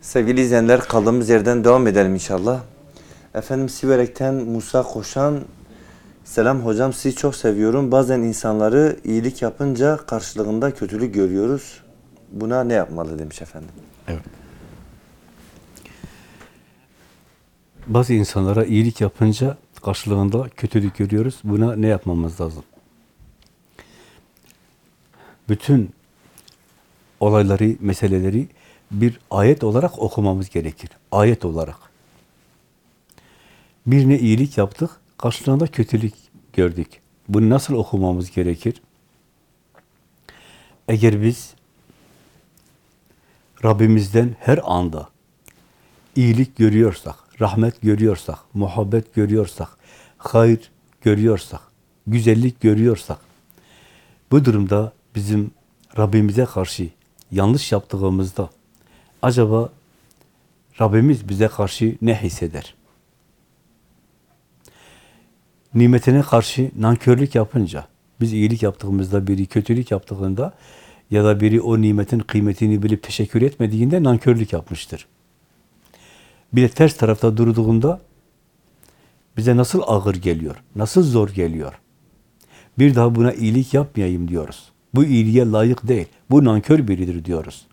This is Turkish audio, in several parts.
Sevgili izleyenler kaldığımız yerden devam edelim inşallah. Efendim Siverek'ten Musa Koşan Selam hocam sizi çok seviyorum. Bazen insanları iyilik yapınca karşılığında kötülük görüyoruz. Buna ne yapmalı demiş efendim. Evet. Bazı insanlara iyilik yapınca karşılığında kötülük görüyoruz. Buna ne yapmamız lazım? Bütün olayları, meseleleri bir ayet olarak okumamız gerekir. Ayet olarak. Birine iyilik yaptık, karşılığında kötülük gördük. Bunu nasıl okumamız gerekir? Eğer biz Rabbimizden her anda iyilik görüyorsak, rahmet görüyorsak, muhabbet görüyorsak, hayır görüyorsak, güzellik görüyorsak, bu durumda bizim Rabbimize karşı yanlış yaptığımızda acaba Rabbimiz bize karşı ne hisseder? Nimetine karşı nankörlük yapınca, biz iyilik yaptığımızda, biri kötülük yaptığında ya da biri o nimetin kıymetini bilip teşekkür etmediğinde nankörlük yapmıştır. Bir de ters tarafta durduğunda bize nasıl ağır geliyor, nasıl zor geliyor. Bir daha buna iyilik yapmayayım diyoruz. Bu iyiliğe layık değil, bu nankör biridir diyoruz.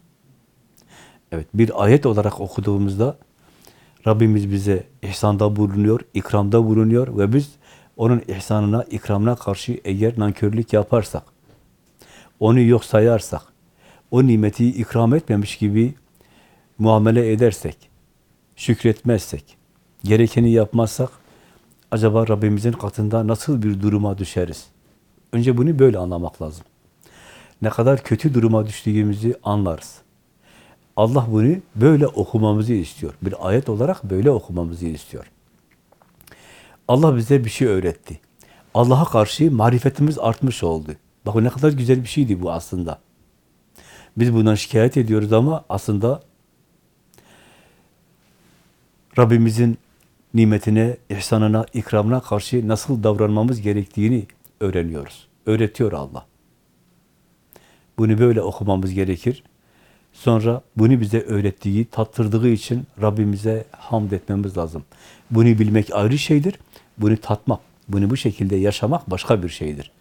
Evet, bir ayet olarak okuduğumuzda Rabbimiz bize ihsanda bulunuyor, ikramda bulunuyor ve biz onun ihsanına, ikramına karşı eğer nankörlük yaparsak, onu yok sayarsak, o nimeti ikram etmemiş gibi muamele edersek, şükretmezsek, gerekeni yapmazsak, acaba Rabbimizin katında nasıl bir duruma düşeriz? Önce bunu böyle anlamak lazım. Ne kadar kötü duruma düştüğümüzü anlarız. Allah bunu böyle okumamızı istiyor. Bir ayet olarak böyle okumamızı istiyor. Allah bize bir şey öğretti. Allah'a karşı marifetimiz artmış oldu. Bakın ne kadar güzel bir şeydi bu aslında. Biz bundan şikayet ediyoruz ama aslında Rabbimizin nimetine, ihsanına, ikramına karşı nasıl davranmamız gerektiğini öğreniyoruz. Öğretiyor Allah. Bunu böyle okumamız gerekir. Sonra bunu bize öğrettiği, tattırdığı için Rabbimize hamd etmemiz lazım. Bunu bilmek ayrı şeydir. Bunu tatmak, bunu bu şekilde yaşamak başka bir şeydir.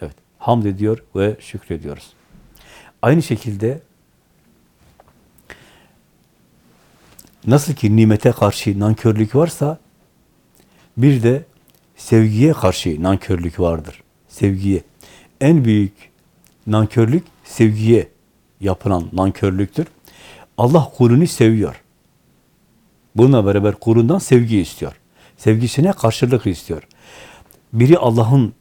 Evet, hamd ediyor ve şükrediyoruz. Aynı şekilde nasıl ki nimete karşı nankörlük varsa bir de sevgiye karşı nankörlük vardır. Sevgiye. En büyük nankörlük sevgiye yapılan nankörlüktür. Allah kulunu seviyor. Bununla beraber kulundan sevgi istiyor. Sevgisine karşılık istiyor. Biri Allah'ın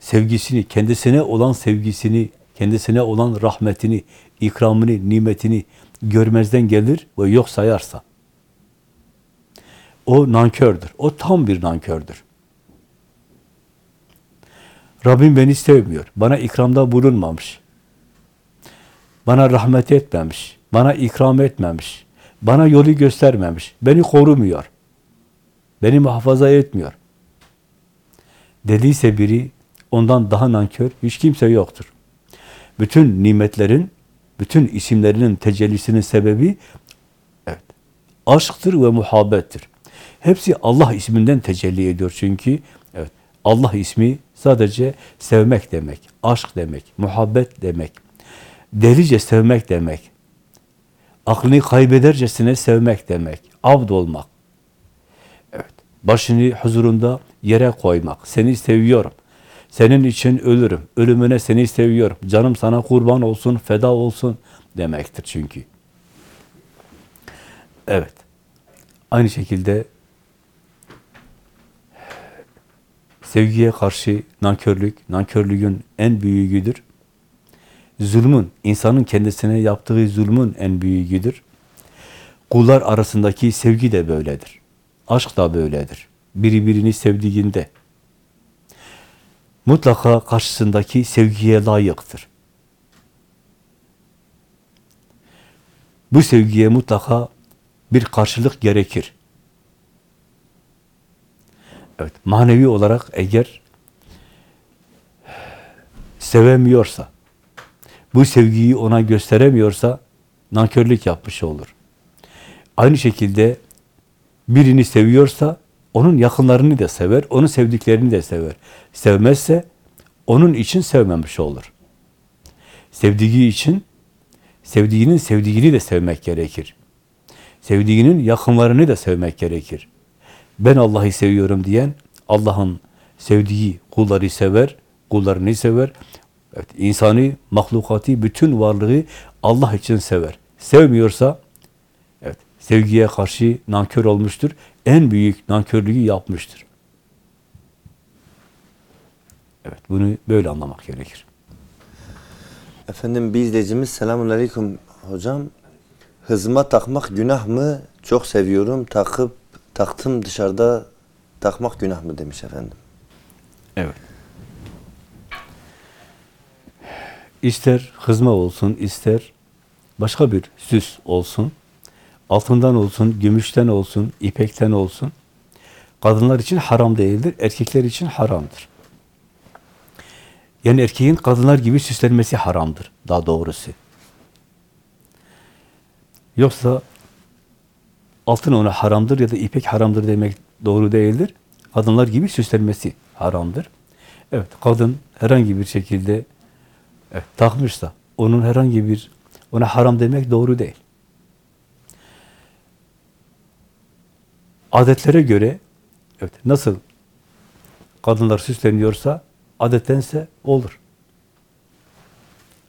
sevgisini, kendisine olan sevgisini, kendisine olan rahmetini, ikramını, nimetini görmezden gelir ve yok sayarsa, o nankördür. O tam bir nankördür. Rabbim beni sevmiyor. Bana ikramda bulunmamış. Bana rahmet etmemiş. Bana ikram etmemiş. Bana yolu göstermemiş. Beni korumuyor. Beni muhafaza etmiyor. Dediyse biri ondan daha nankör hiç kimse yoktur. Bütün nimetlerin, bütün isimlerinin tecellisinin sebebi evet, aşktır ve muhabbettir. Hepsi Allah isminden tecelli ediyor çünkü evet, Allah ismi sadece sevmek demek, aşk demek, muhabbet demek, delice sevmek demek, aklını kaybedercesine sevmek demek, abd olmak. Evet, başını huzurunda yere koymak, seni seviyorum, senin için ölürüm, ölümüne seni seviyorum, canım sana kurban olsun, feda olsun demektir çünkü. Evet, aynı şekilde sevgiye karşı nankörlük, nankörlüğün en büyüğüdür. Zulmün, insanın kendisine yaptığı zulmün en büyüğüdür. Kullar arasındaki sevgi de böyledir. Aşk da böyledir. Biri birini sevdiğinde mutlaka karşısındaki sevgiye layıktır. Bu sevgiye mutlaka bir karşılık gerekir. Evet, manevi olarak eğer sevemiyorsa, bu sevgiyi ona gösteremiyorsa nankörlük yapmış olur. Aynı şekilde birini seviyorsa onun yakınlarını da sever, onun sevdiklerini de sever. Sevmezse onun için sevmemiş olur. Sevdiği için sevdiğinin sevdiğini de sevmek gerekir. Sevdiğinin yakınlarını da sevmek gerekir. Ben Allah'ı seviyorum diyen Allah'ın sevdiği kulları sever, kullarını sever. Evet, insanı, mahlukatı, bütün varlığı Allah için sever. Sevmiyorsa evet, sevgiye karşı nankör olmuştur. En büyük nankörlüğü yapmıştır. Evet, bunu böyle anlamak gerekir. Efendim bir izleyicimiz selamun aleyküm hocam. Hızıma takmak günah mı? Çok seviyorum. Takıp taktım dışarıda takmak günah mı demiş efendim. Evet. İster hızma olsun, ister başka bir süs olsun, altından olsun, gümüşten olsun, ipekten olsun, kadınlar için haram değildir, erkekler için haramdır. Yani erkeğin kadınlar gibi süslenmesi haramdır, daha doğrusu. Yoksa altın ona haramdır ya da ipek haramdır demek doğru değildir. Kadınlar gibi süslenmesi haramdır. Evet, kadın herhangi bir şekilde evet, takmışsa, onun herhangi bir, ona haram demek doğru değil. Adetlere göre, evet, nasıl kadınlar süsleniyorsa, adettense olur.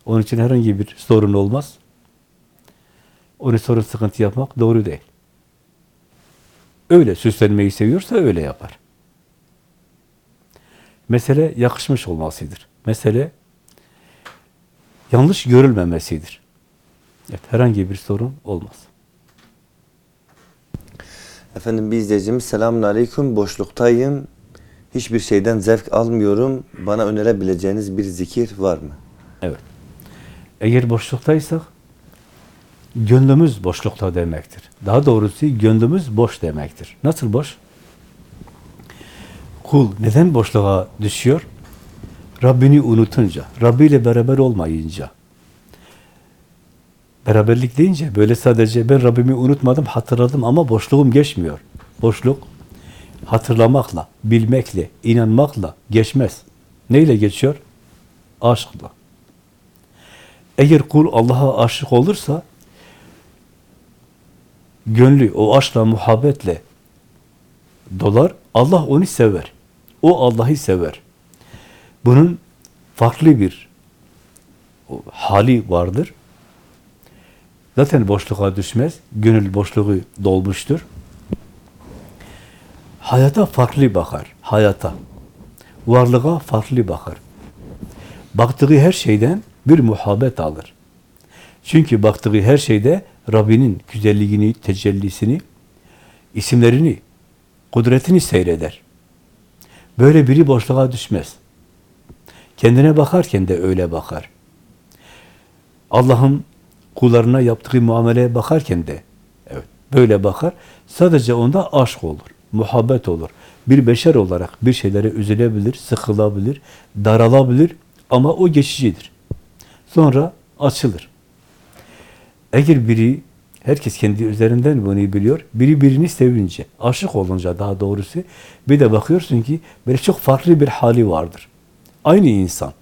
Onun için herhangi bir sorun olmaz. Onun sorun sıkıntı yapmak doğru değil. Öyle süslenmeyi seviyorsa öyle yapar. Mesele yakışmış olmasıdır. Mesele yanlış görülmemesidir. Evet, herhangi bir sorun olmaz. Efendim bir izleyicimiz selamun aleyküm. Boşluktayım. Hiçbir şeyden zevk almıyorum. Bana önerebileceğiniz bir zikir var mı? Evet. Eğer boşluktaysak gönlümüz boşlukta demektir. Daha doğrusu gönlümüz boş demektir. Nasıl boş? Kul neden boşluğa düşüyor? Rabbini unutunca, Rabbi ile beraber olmayınca. Beraberlik deyince böyle sadece ben Rabbimi unutmadım, hatırladım ama boşluğum geçmiyor. Boşluk hatırlamakla, bilmekle, inanmakla geçmez. Neyle geçiyor? Aşkla. Eğer kul Allah'a aşık olursa gönlü o aşkla, muhabbetle dolar. Allah onu sever. O Allah'ı sever. Bunun farklı bir hali vardır. Zaten boşluğa düşmez. Gönül boşluğu dolmuştur. Hayata farklı bakar. Hayata. Varlığa farklı bakar. Baktığı her şeyden bir muhabbet alır. Çünkü baktığı her şeyde Rabbinin güzelliğini, tecellisini, isimlerini, kudretini seyreder. Böyle biri boşluğa düşmez. Kendine bakarken de öyle bakar. Allah'ın kullarına yaptığı muameleye bakarken de evet böyle bakar. Sadece onda aşk olur, muhabbet olur. Bir beşer olarak bir şeylere üzülebilir, sıkılabilir, daralabilir ama o geçicidir. Sonra açılır. Eğer biri, herkes kendi üzerinden bunu biliyor, biri birini sevince, aşık olunca daha doğrusu, bir de bakıyorsun ki böyle çok farklı bir hali vardır. Aynı insan.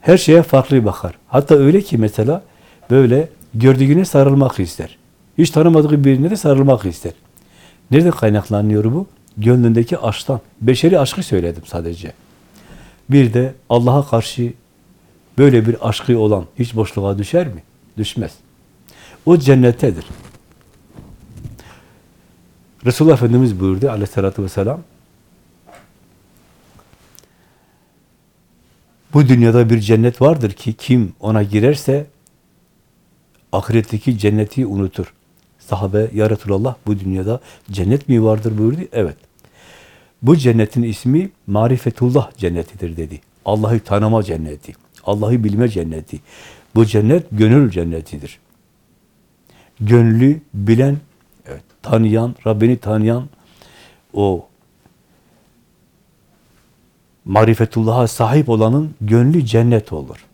Her şeye farklı bakar. Hatta öyle ki mesela böyle gördüğüne sarılmak ister. Hiç tanımadığı birine de sarılmak ister. Nerede kaynaklanıyor bu? Gönlündeki aşktan. Beşeri aşkı söyledim sadece. Bir de Allah'a karşı böyle bir aşkı olan hiç boşluğa düşer mi? Düşmez. O cennettedir. Resulullah Efendimiz buyurdu aleyhissalatü vesselam bu dünyada bir cennet vardır ki kim ona girerse ahiretteki cenneti unutur. Sahabe, ya bu dünyada cennet mi vardır buyurdu. Evet. Bu cennetin ismi marifetullah cennetidir dedi. Allah'ı tanıma cenneti, Allah'ı bilme cenneti. Bu cennet gönül cennetidir. Gönlü bilen, evet, tanıyan, Rabbini tanıyan o marifetullah'a sahip olanın gönlü cennet olur.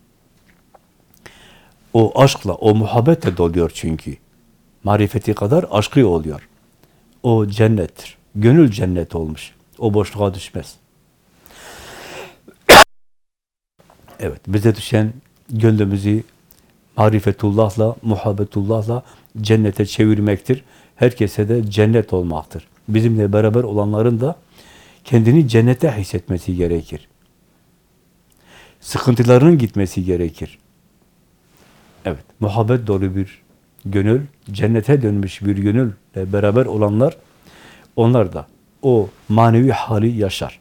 O aşkla, o muhabbetle doluyor çünkü. Marifeti kadar aşkı oluyor. O cennettir. Gönül cennet olmuş. O boşluğa düşmez. Evet, bize düşen gönlümüzü marifetullahla, muhabbetullahla cennete çevirmektir. Herkese de cennet olmaktır. Bizimle beraber olanların da kendini cennete hissetmesi gerekir. Sıkıntılarının gitmesi gerekir. Evet, muhabbet dolu bir gönül, cennete dönmüş bir gönülle beraber olanlar, onlar da o manevi hali yaşar.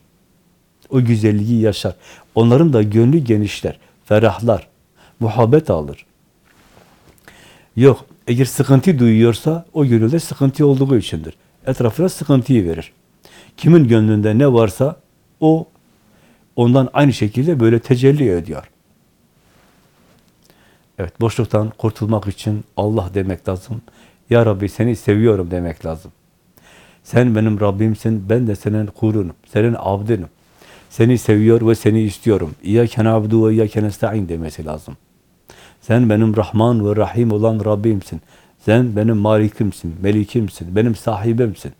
O güzelliği yaşar. Onların da gönlü genişler, ferahlar, muhabbet alır. Yok, eğer sıkıntı duyuyorsa o gönülde sıkıntı olduğu içindir. Etrafına sıkıntıyı verir. Kimin gönlünde ne varsa o ondan aynı şekilde böyle tecelli ediyor. Evet, boşluktan kurtulmak için Allah demek lazım. Ya Rabbi seni seviyorum demek lazım. Sen benim Rabbimsin, ben de senin kulunum, senin abdinim. Seni seviyor ve seni istiyorum. İyyâke na'budu ve iyyâke nesta'in demesi lazım. Sen benim Rahman ve Rahim olan Rabbimsin. Sen benim malikimsin, melikimsin, benim sahibimsin.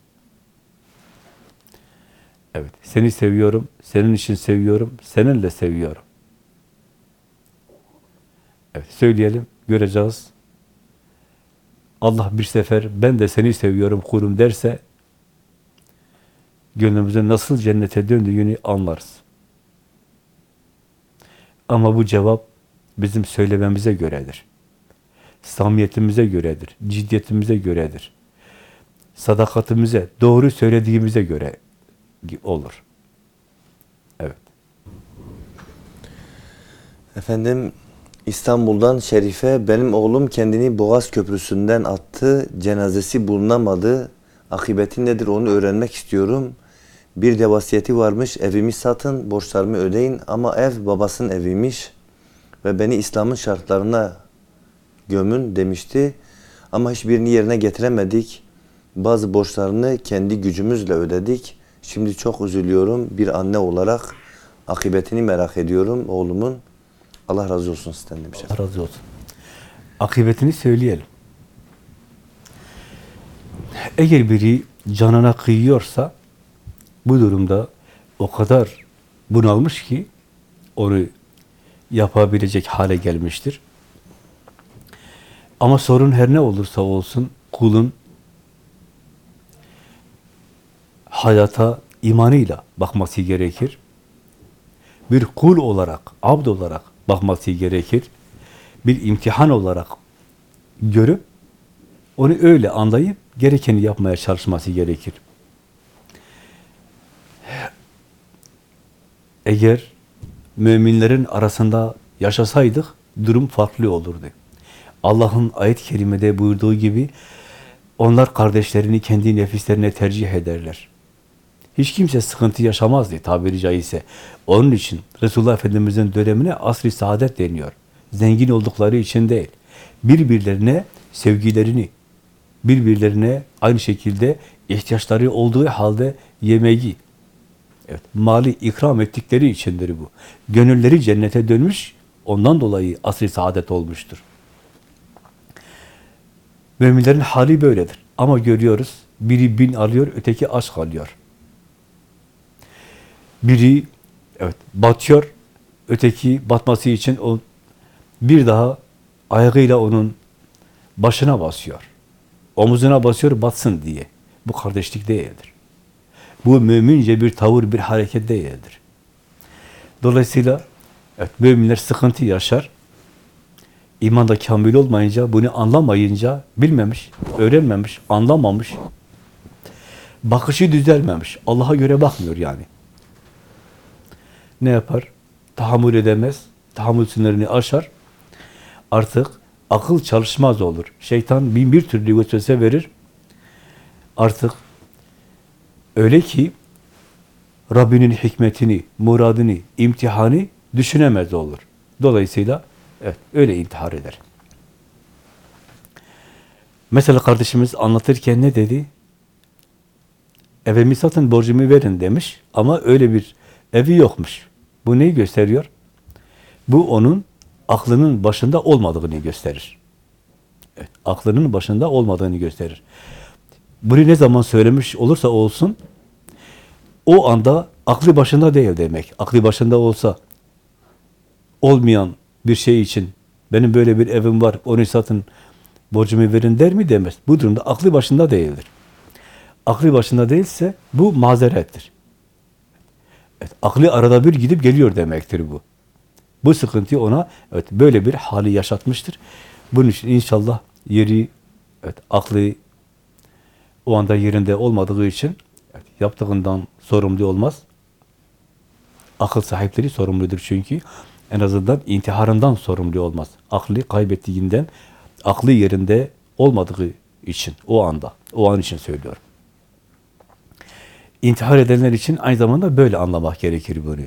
Evet, seni seviyorum, senin için seviyorum, seninle seviyorum. Evet, söyleyelim, göreceğiz. Allah bir sefer ben de seni seviyorum kulum derse gönlümüzün nasıl cennete döndüğünü anlarız. Ama bu cevap bizim söylememize göredir. Samimiyetimize göredir, ciddiyetimize göredir. Sadakatimize, doğru söylediğimize göre olur. Evet. Efendim İstanbul'dan Şerife benim oğlum kendini Boğaz Köprüsü'nden attı. Cenazesi bulunamadı. Akıbeti nedir onu öğrenmek istiyorum. Bir de vasiyeti varmış evimi satın borçlarımı ödeyin ama ev babasının eviymiş ve beni İslam'ın şartlarına gömün demişti. Ama hiçbirini yerine getiremedik. Bazı borçlarını kendi gücümüzle ödedik. Şimdi çok üzülüyorum bir anne olarak. Akıbetini merak ediyorum oğlumun. Allah razı olsun sizden demiş. Allah razı olsun. Akıbetini söyleyelim. Eğer biri canına kıyıyorsa bu durumda o kadar bunalmış ki onu yapabilecek hale gelmiştir. Ama sorun her ne olursa olsun kulun hayata imanıyla bakması gerekir. Bir kul olarak, abd olarak bakması gerekir. Bir imtihan olarak görüp onu öyle anlayıp gerekeni yapmaya çalışması gerekir. Eğer müminlerin arasında yaşasaydık durum farklı olurdu. Allah'ın ayet-i kerimede buyurduğu gibi onlar kardeşlerini kendi nefislerine tercih ederler. Hiç kimse sıkıntı yaşamazdı tabiri caizse. Onun için Resulullah Efendimiz'in dönemine asr-ı saadet deniyor. Zengin oldukları için değil. Birbirlerine sevgilerini, birbirlerine aynı şekilde ihtiyaçları olduğu halde yemeği, evet, mali ikram ettikleri içindir bu. Gönülleri cennete dönmüş, ondan dolayı asr-ı saadet olmuştur. Müminlerin hali böyledir. Ama görüyoruz, biri bin alıyor, öteki aç kalıyor. Biri evet batıyor, öteki batması için o bir daha ayağıyla onun başına basıyor. Omuzuna basıyor batsın diye. Bu kardeşlik değildir. Bu mümince bir tavır, bir hareket değildir. Dolayısıyla evet, müminler sıkıntı yaşar. İman da kamil olmayınca, bunu anlamayınca, bilmemiş, öğrenmemiş, anlamamış, bakışı düzelmemiş. Allah'a göre bakmıyor yani. Ne yapar? Tahammül edemez, tahammül sınırını aşar. Artık akıl çalışmaz olur. Şeytan bin bir türlü vesvese verir. Artık öyle ki Rabbinin hikmetini, muradını, imtihanı düşünemez olur. Dolayısıyla evet öyle intihar eder. Mesela kardeşimiz anlatırken ne dedi? Evimi satın borcumu verin demiş ama öyle bir evi yokmuş. Bu neyi gösteriyor? Bu onun aklının başında olmadığını gösterir. Evet, aklının başında olmadığını gösterir. Bunu ne zaman söylemiş olursa olsun, o anda aklı başında değil demek. Aklı başında olsa, olmayan bir şey için, benim böyle bir evim var, onu satın, borcumu verin der mi demez. Bu durumda aklı başında değildir. Aklı başında değilse bu mazerettir. Evet, aklı arada bir gidip geliyor demektir bu. Bu sıkıntı ona evet böyle bir hali yaşatmıştır. Bunun için inşallah yeri evet aklı o anda yerinde olmadığı için evet, yaptığından sorumlu olmaz. Akıl sahipleri sorumludur çünkü. En azından intiharından sorumlu olmaz. Aklı kaybettiğinden, aklı yerinde olmadığı için, o anda, o an için söylüyorum. İntihar edenler için aynı zamanda böyle anlamak gerekir bunu.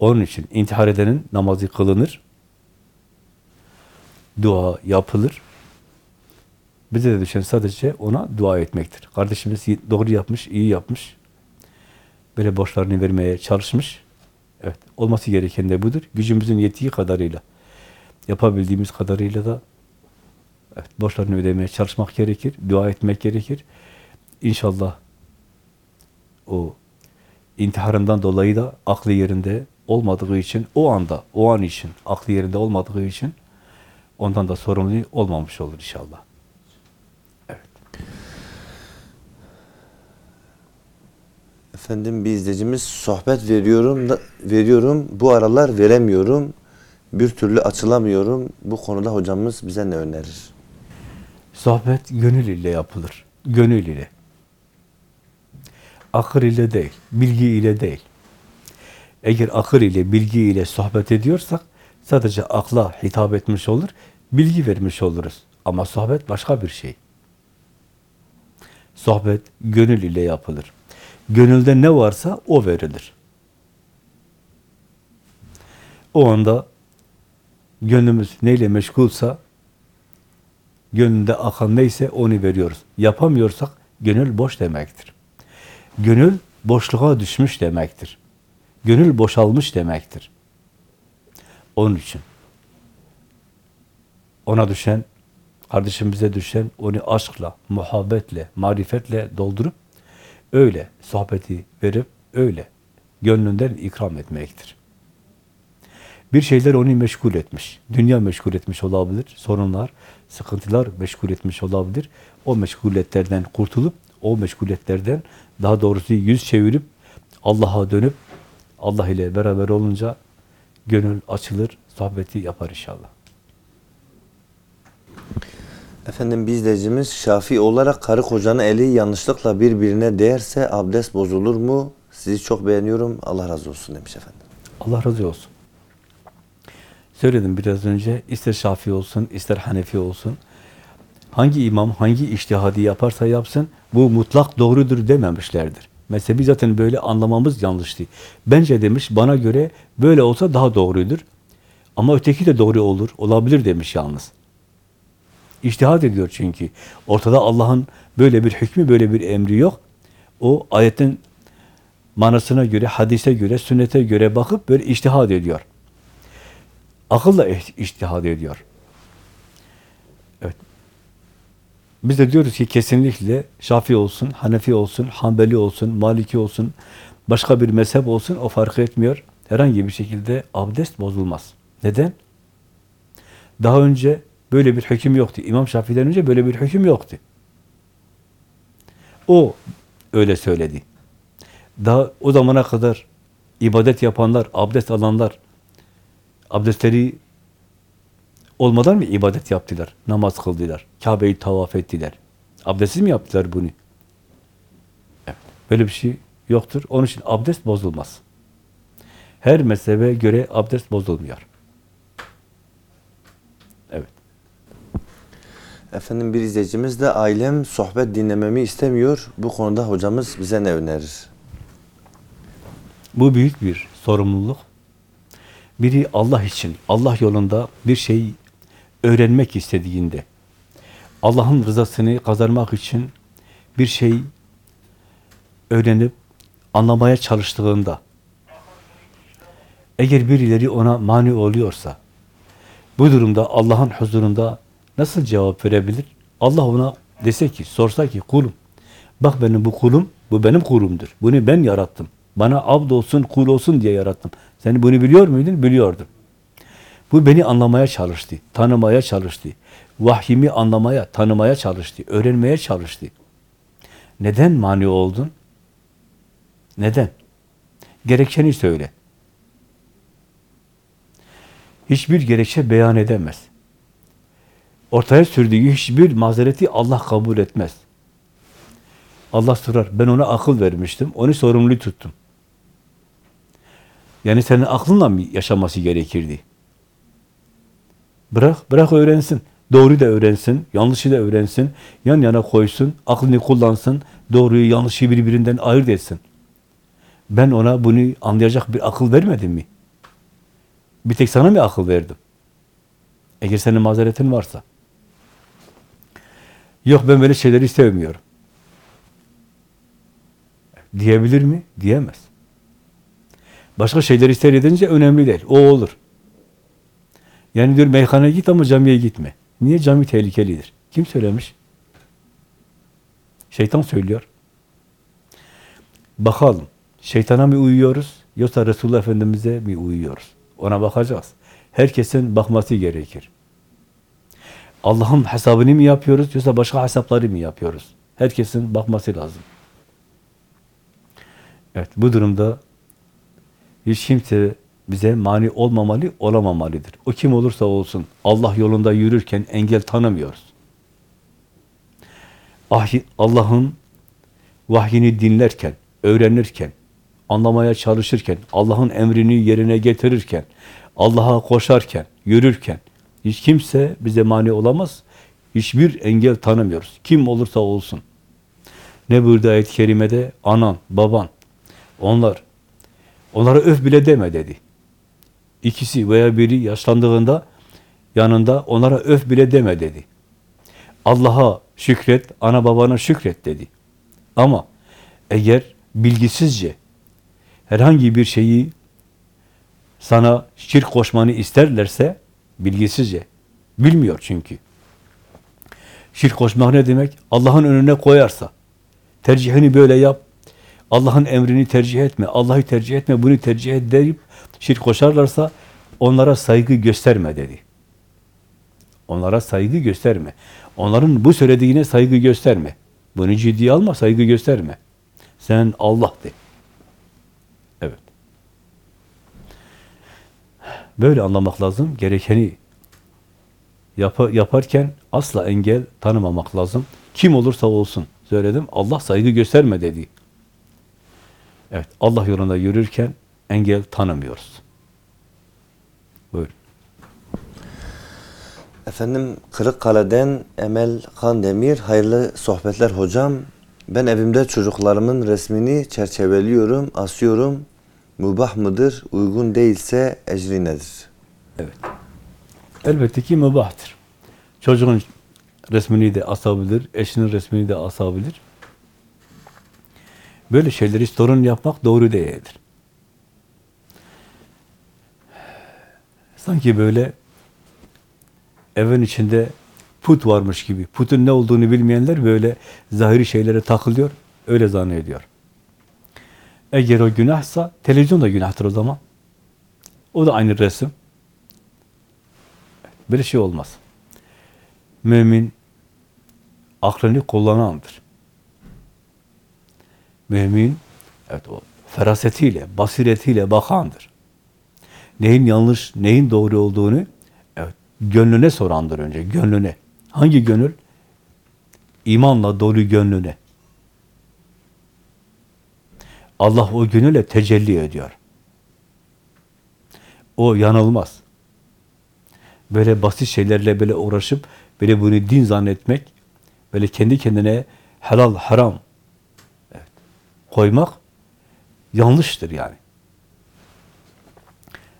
Onun için intihar edenin namazı kılınır, dua yapılır. Bize de düşen sadece ona dua etmektir. Kardeşimiz doğru yapmış, iyi yapmış. Böyle borçlarını vermeye çalışmış. Evet, olması gereken de budur. Gücümüzün yettiği kadarıyla, yapabildiğimiz kadarıyla da evet, borçlarını ödemeye çalışmak gerekir, dua etmek gerekir. İnşallah o intiharından dolayı da aklı yerinde olmadığı için, o anda, o an için aklı yerinde olmadığı için ondan da sorumlu olmamış olur inşallah. Efendim bir izleyicimiz sohbet veriyorum da veriyorum bu aralar veremiyorum. Bir türlü açılamıyorum. Bu konuda hocamız bize ne önerir? Sohbet gönül ile yapılır. Gönül ile. Akıl ile değil, bilgi ile değil. Eğer akıl ile, bilgi ile sohbet ediyorsak sadece akla hitap etmiş olur, bilgi vermiş oluruz. Ama sohbet başka bir şey. Sohbet gönül ile yapılır. Gönülde ne varsa o verilir. O anda gönlümüz neyle meşgulsa gönlünde akan neyse onu veriyoruz. Yapamıyorsak gönül boş demektir. Gönül boşluğa düşmüş demektir. Gönül boşalmış demektir. Onun için ona düşen, kardeşimize düşen onu aşkla, muhabbetle, marifetle doldurup öyle sohbeti verip öyle gönlünden ikram etmektir. Bir şeyler onu meşgul etmiş. Dünya meşgul etmiş olabilir. Sorunlar, sıkıntılar meşgul etmiş olabilir. O meşguliyetlerden kurtulup, o meşguliyetlerden daha doğrusu yüz çevirip Allah'a dönüp Allah ile beraber olunca gönül açılır, sohbeti yapar inşallah. Efendim bir izleyicimiz Şafii olarak karı kocanın eli yanlışlıkla birbirine değerse abdest bozulur mu? Sizi çok beğeniyorum. Allah razı olsun demiş efendim. Allah razı olsun. Söyledim biraz önce, ister Şafii olsun, ister Hanefi olsun, hangi imam, hangi iştihadi yaparsa yapsın, bu mutlak doğrudur dememişlerdir. Mezhebi zaten böyle anlamamız yanlıştı. Bence demiş, bana göre böyle olsa daha doğrudur. Ama öteki de doğru olur, olabilir demiş yalnız. İçtihat ediyor çünkü. Ortada Allah'ın böyle bir hükmü, böyle bir emri yok. O ayetin manasına göre, hadise göre, sünnete göre bakıp böyle içtihad ediyor. Akılla içtihad ediyor. Evet. Biz de diyoruz ki kesinlikle Şafii olsun, Hanefi olsun, Hanbeli olsun, Maliki olsun, başka bir mezhep olsun o fark etmiyor. Herhangi bir şekilde abdest bozulmaz. Neden? Daha önce böyle bir hüküm yoktu. İmam Şafii'den önce böyle bir hüküm yoktu. O öyle söyledi. Daha o zamana kadar ibadet yapanlar, abdest alanlar abdestleri olmadan mı ibadet yaptılar? Namaz kıldılar. Kabe'yi tavaf ettiler. Abdestsiz mi yaptılar bunu? Evet. Böyle bir şey yoktur. Onun için abdest bozulmaz. Her mezhebe göre abdest bozulmuyor. Evet. Efendim bir izleyicimiz de ailem sohbet dinlememi istemiyor. Bu konuda hocamız bize ne önerir? Bu büyük bir sorumluluk. Biri Allah için, Allah yolunda bir şey öğrenmek istediğinde, Allah'ın rızasını kazanmak için bir şey öğrenip anlamaya çalıştığında, eğer birileri ona mani oluyorsa, bu durumda Allah'ın huzurunda Nasıl cevap verebilir? Allah ona dese ki, sorsa ki kulum, bak benim bu kulum, bu benim kulumdur. Bunu ben yarattım. Bana abd olsun, kul olsun diye yarattım. Sen bunu biliyor muydun? Biliyordum. Bu beni anlamaya çalıştı, tanımaya çalıştı. Vahyimi anlamaya, tanımaya çalıştı, öğrenmeye çalıştı. Neden mani oldun? Neden? Gerekçeni söyle. Hiçbir gerekçe beyan edemez. Ortaya sürdüğü hiçbir mazereti Allah kabul etmez. Allah sorar, ben ona akıl vermiştim, onu sorumlu tuttum. Yani senin aklınla mı yaşaması gerekirdi? Bırak, bırak öğrensin. Doğru da öğrensin, yanlışı da öğrensin, yan yana koysun, aklını kullansın, doğruyu yanlışı birbirinden ayırt etsin. Ben ona bunu anlayacak bir akıl vermedim mi? Bir tek sana mı akıl verdim? Eğer senin mazeretin varsa. Yok ben böyle şeyleri sevmiyorum. Diyebilir mi? Diyemez. Başka şeyleri ister edince önemli değil. O olur. Yani diyor meyhaneye git ama camiye gitme. Niye? Cami tehlikelidir. Kim söylemiş? Şeytan söylüyor. Bakalım. Şeytana mı uyuyoruz? Yoksa Resulullah Efendimiz'e mi uyuyoruz? Ona bakacağız. Herkesin bakması gerekir. Allah'ın hesabını mı yapıyoruz? Yoksa başka hesapları mı yapıyoruz? Herkesin bakması lazım. Evet, bu durumda hiç kimse bize mani olmamalı, olamamalıdır. O kim olursa olsun Allah yolunda yürürken engel tanımıyoruz. Allah'ın vahyini dinlerken, öğrenirken, anlamaya çalışırken, Allah'ın emrini yerine getirirken, Allah'a koşarken, yürürken hiç kimse bize mani olamaz. Hiçbir engel tanımıyoruz. Kim olursa olsun. Ne buyurdu ayet-i kerimede? Anan, baban, onlar. Onlara öf bile deme dedi. İkisi veya biri yaşlandığında yanında onlara öf bile deme dedi. Allah'a şükret, ana babana şükret dedi. Ama eğer bilgisizce herhangi bir şeyi sana şirk koşmanı isterlerse bilgisizce, bilmiyor çünkü. Şirk koşmak ne demek? Allah'ın önüne koyarsa, tercihini böyle yap, Allah'ın emrini tercih etme, Allah'ı tercih etme, bunu tercih et deyip şirk koşarlarsa onlara saygı gösterme dedi. Onlara saygı gösterme. Onların bu söylediğine saygı gösterme. Bunu ciddiye alma, saygı gösterme. Sen Allah de. Evet. Böyle anlamak lazım. Gerekeni yap yaparken asla engel tanımamak lazım. Kim olursa olsun. Söyledim. Allah saygı gösterme dedi. Evet. Allah yolunda yürürken engel tanımıyoruz. Buyurun. Efendim Kırıkkale'den Emel Kandemir, hayırlı sohbetler hocam. Ben evimde çocuklarımın resmini çerçeveliyorum, asıyorum. Mübah mıdır, uygun değilse ecri nedir? Evet. Elbette ki mübahtır. Çocuğun resmini de asabilir, eşinin resmini de asabilir. Böyle şeyleri sorun yapmak doğru değildir. Sanki böyle evin içinde put varmış gibi, putun ne olduğunu bilmeyenler böyle zahiri şeylere takılıyor, öyle zannediyor. Eğer o günahsa, televizyon da günahtır o zaman. O da aynı resim. Böyle şey olmaz. Mümin aklını kullanandır. Mümin evet o ferasetiyle, basiretiyle bakandır. Neyin yanlış, neyin doğru olduğunu evet gönlüne sorandır önce, gönlüne. Hangi gönül? İmanla dolu gönlüne. Allah o gönüle tecelli ediyor. O yanılmaz. Böyle basit şeylerle böyle uğraşıp böyle bunu din zannetmek, böyle kendi kendine helal haram koymak yanlıştır yani.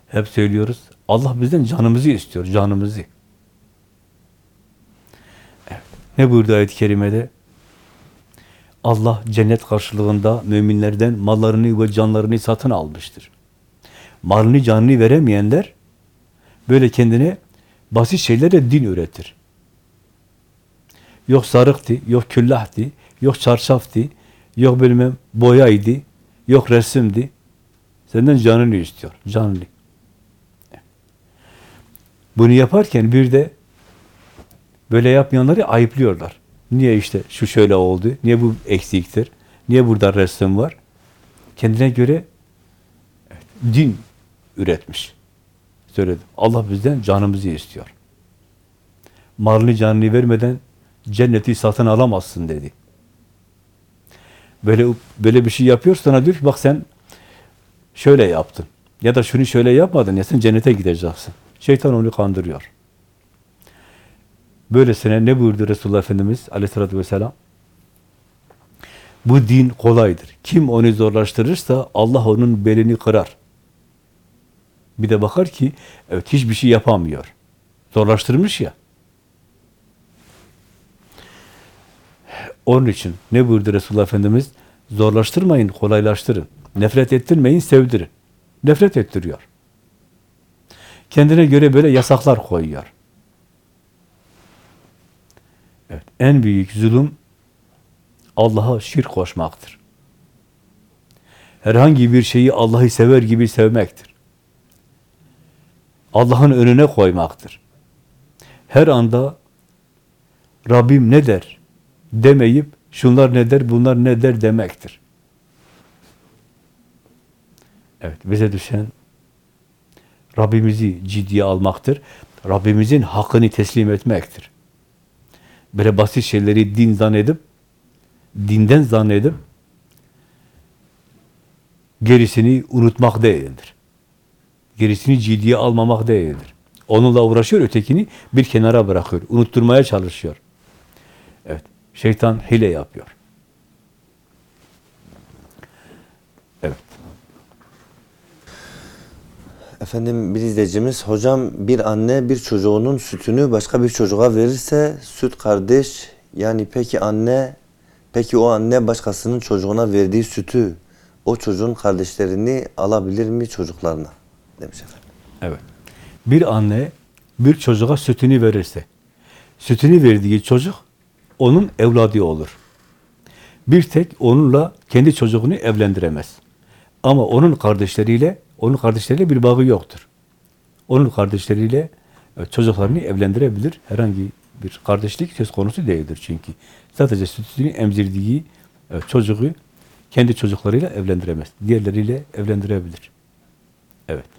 Hep söylüyoruz. Allah bizden canımızı istiyor, canımızı. Evet. Ne buyurdu ayet-i kerimede? Allah cennet karşılığında müminlerden mallarını ve canlarını satın almıştır. Malını canını veremeyenler böyle kendine basit şeylerle din üretir. Yok sarıktı, yok küllahtı, yok çarşaftı, yok bilmem boyaydı, yok resimdi. Senden canını istiyor, canını. Bunu yaparken bir de böyle yapmayanları ayıplıyorlar. Niye işte şu şöyle oldu, niye bu eksiktir, niye burada resim var? Kendine göre din üretmiş. Söyledim. Allah bizden canımızı istiyor. Malını canını vermeden cenneti satın alamazsın dedi. Böyle böyle bir şey yapıyor sana diyor ki bak sen şöyle yaptın. Ya da şunu şöyle yapmadın ya sen cennete gideceksin. Şeytan onu kandırıyor. Böylesine ne buyurdu Resulullah Efendimiz aleyhissalatü vesselam? Bu din kolaydır. Kim onu zorlaştırırsa Allah onun belini kırar. Bir de bakar ki evet hiçbir şey yapamıyor. Zorlaştırmış ya. Onun için ne buyurdu Resulullah Efendimiz? Zorlaştırmayın, kolaylaştırın. Nefret ettirmeyin, sevdirin. Nefret ettiriyor. Kendine göre böyle yasaklar koyuyor. Evet, en büyük zulüm Allah'a şirk koşmaktır. Herhangi bir şeyi Allah'ı sever gibi sevmektir. Allah'ın önüne koymaktır. Her anda Rabbim ne der demeyip şunlar ne der, bunlar ne der demektir. Evet, bize düşen Rabbimizi ciddiye almaktır. Rabbimizin hakkını teslim etmektir. Böyle basit şeyleri din zannedip, dinden zannedip, gerisini unutmak değildir. Gerisini ciddiye almamak değildir. Onunla uğraşıyor, ötekini bir kenara bırakıyor. Unutturmaya çalışıyor. Evet, şeytan hile yapıyor. Evet. Efendim bir izleyicimiz, hocam bir anne bir çocuğunun sütünü başka bir çocuğa verirse süt kardeş yani peki anne peki o anne başkasının çocuğuna verdiği sütü o çocuğun kardeşlerini alabilir mi çocuklarına demiş efendim. Evet. Bir anne bir çocuğa sütünü verirse, sütünü verdiği çocuk onun evladı olur. Bir tek onunla kendi çocuğunu evlendiremez. Ama onun kardeşleriyle, onun kardeşleriyle bir bağı yoktur. Onun kardeşleriyle evet, çocuklarını evlendirebilir. Herhangi bir kardeşlik söz konusu değildir çünkü. Sadece sütünü emzirdiği evet, çocuğu kendi çocuklarıyla evlendiremez. Diğerleriyle evlendirebilir. Evet.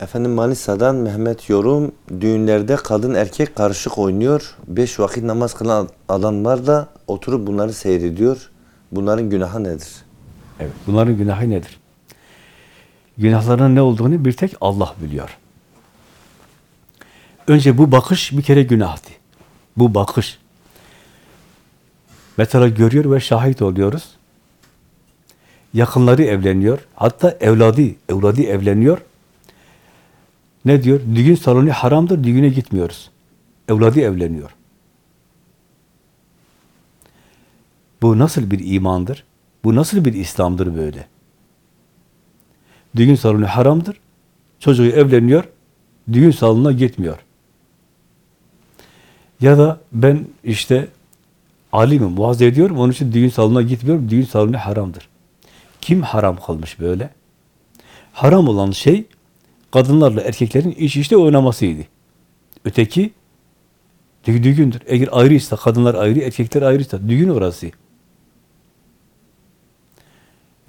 Efendim Manisa'dan Mehmet Yorum düğünlerde kadın erkek karışık oynuyor. Beş vakit namaz kılan adamlar da oturup bunları seyrediyor. Bunların günahı nedir? Evet. Bunların günahı nedir? Günahlarının ne olduğunu bir tek Allah biliyor. Önce bu bakış bir kere günahtı. Bu bakış. Mesela görüyor ve şahit oluyoruz. Yakınları evleniyor. Hatta evladı, evladı evleniyor. Ne diyor? Düğün salonu haramdır, düğüne gitmiyoruz. Evladı evleniyor. Bu nasıl bir imandır? Bu nasıl bir İslam'dır böyle? Düğün salonu haramdır. Çocuğu evleniyor, düğün salonuna gitmiyor. Ya da ben işte alimim, vaaz ediyorum, onun için düğün salonuna gitmiyorum, düğün salonu haramdır. Kim haram kılmış böyle? Haram olan şey, kadınlarla erkeklerin iş işte oynamasıydı. Öteki, dü- düğündür. Eğer ayrıysa, kadınlar ayrı, erkekler ayrıysa, düğün orası.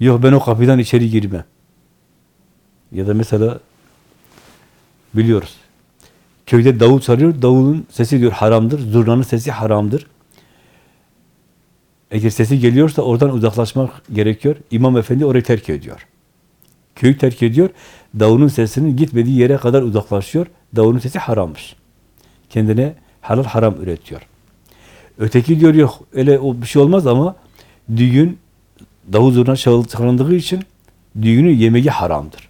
Yok ben o kapıdan içeri girmem. Ya da mesela biliyoruz. Köyde davul çalıyor, davulun sesi diyor haramdır, zurnanın sesi haramdır. Eğer sesi geliyorsa oradan uzaklaşmak gerekiyor. İmam efendi orayı terk ediyor. Köyü terk ediyor. Davulun sesinin gitmediği yere kadar uzaklaşıyor. Davulun sesi harammış. Kendine halal haram üretiyor. Öteki diyor yok öyle bir şey olmaz ama düğün davul zurna çalındığı için düğünü yemeği haramdır.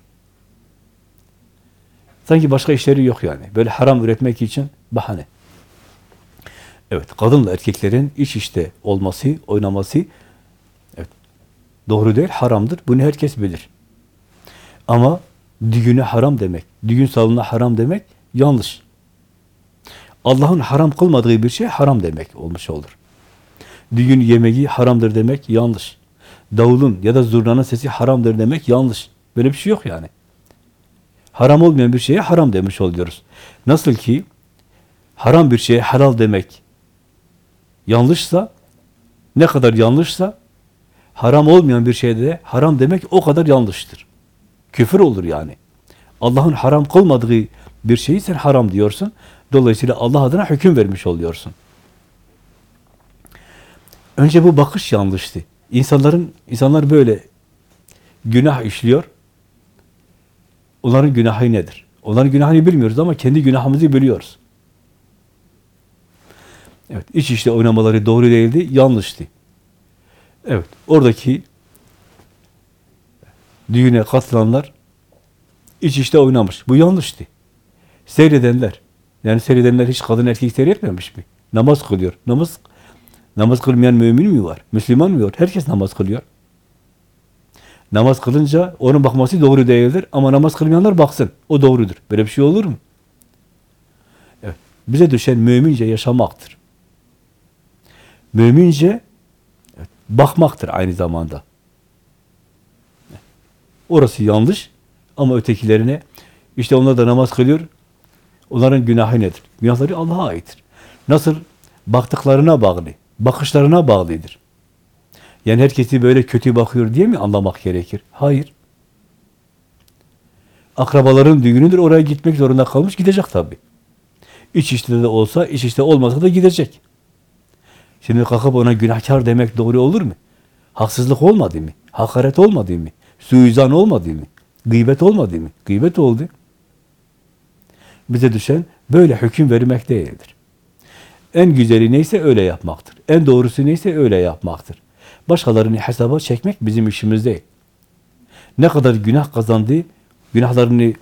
Sanki başka işleri yok yani. Böyle haram üretmek için bahane. Evet, kadınla erkeklerin iş işte olması, oynaması evet, doğru değil, haramdır. Bunu herkes bilir. Ama düğüne haram demek, düğün salonuna haram demek yanlış. Allah'ın haram kılmadığı bir şey haram demek olmuş olur. Düğün yemeği haramdır demek yanlış. Davulun ya da zurnanın sesi haramdır demek yanlış. Böyle bir şey yok yani. Haram olmayan bir şeye haram demiş oluyoruz. Nasıl ki haram bir şeye helal demek yanlışsa, ne kadar yanlışsa, haram olmayan bir şeyde de haram demek o kadar yanlıştır. Küfür olur yani. Allah'ın haram kılmadığı bir şeyi sen haram diyorsun. Dolayısıyla Allah adına hüküm vermiş oluyorsun. Önce bu bakış yanlıştı. İnsanların insanlar böyle günah işliyor. Onların günahı nedir? Onların günahını bilmiyoruz ama kendi günahımızı biliyoruz. Evet, iç işte oynamaları doğru değildi, yanlıştı. Evet, oradaki düğüne katılanlar iç işte oynamış. Bu yanlıştı. Seyredenler, yani seyredenler hiç kadın erkek seyretmemiş mi? Namaz kılıyor. Namaz namaz kılmayan mümin mi var? Müslüman mı var? Herkes namaz kılıyor. Namaz kılınca onun bakması doğru değildir ama namaz kılmayanlar baksın. O doğrudur. Böyle bir şey olur mu? Evet. Bize düşen mümince yaşamaktır. Mümince evet, bakmaktır aynı zamanda. Orası yanlış ama ötekilerine işte onlar da namaz kılıyor. Onların günahı nedir? Günahları Allah'a aittir. Nasıl baktıklarına bağlı, bakışlarına bağlıdır. Yani herkesi böyle kötü bakıyor diye mi anlamak gerekir? Hayır. Akrabaların düğünüdür, oraya gitmek zorunda kalmış, gidecek tabii. İç işte de olsa, iç işte olmasa da gidecek. Şimdi kalkıp ona günahkar demek doğru olur mu? Haksızlık olmadı mı? Hakaret olmadı mı? Suizan olmadı mı? Gıybet olmadı mı? Gıybet oldu. Bize düşen böyle hüküm vermek değildir. En güzeli neyse öyle yapmaktır. En doğrusu neyse öyle yapmaktır. Başkalarını hesaba çekmek bizim işimiz değil. Ne kadar günah kazandı, günahlarını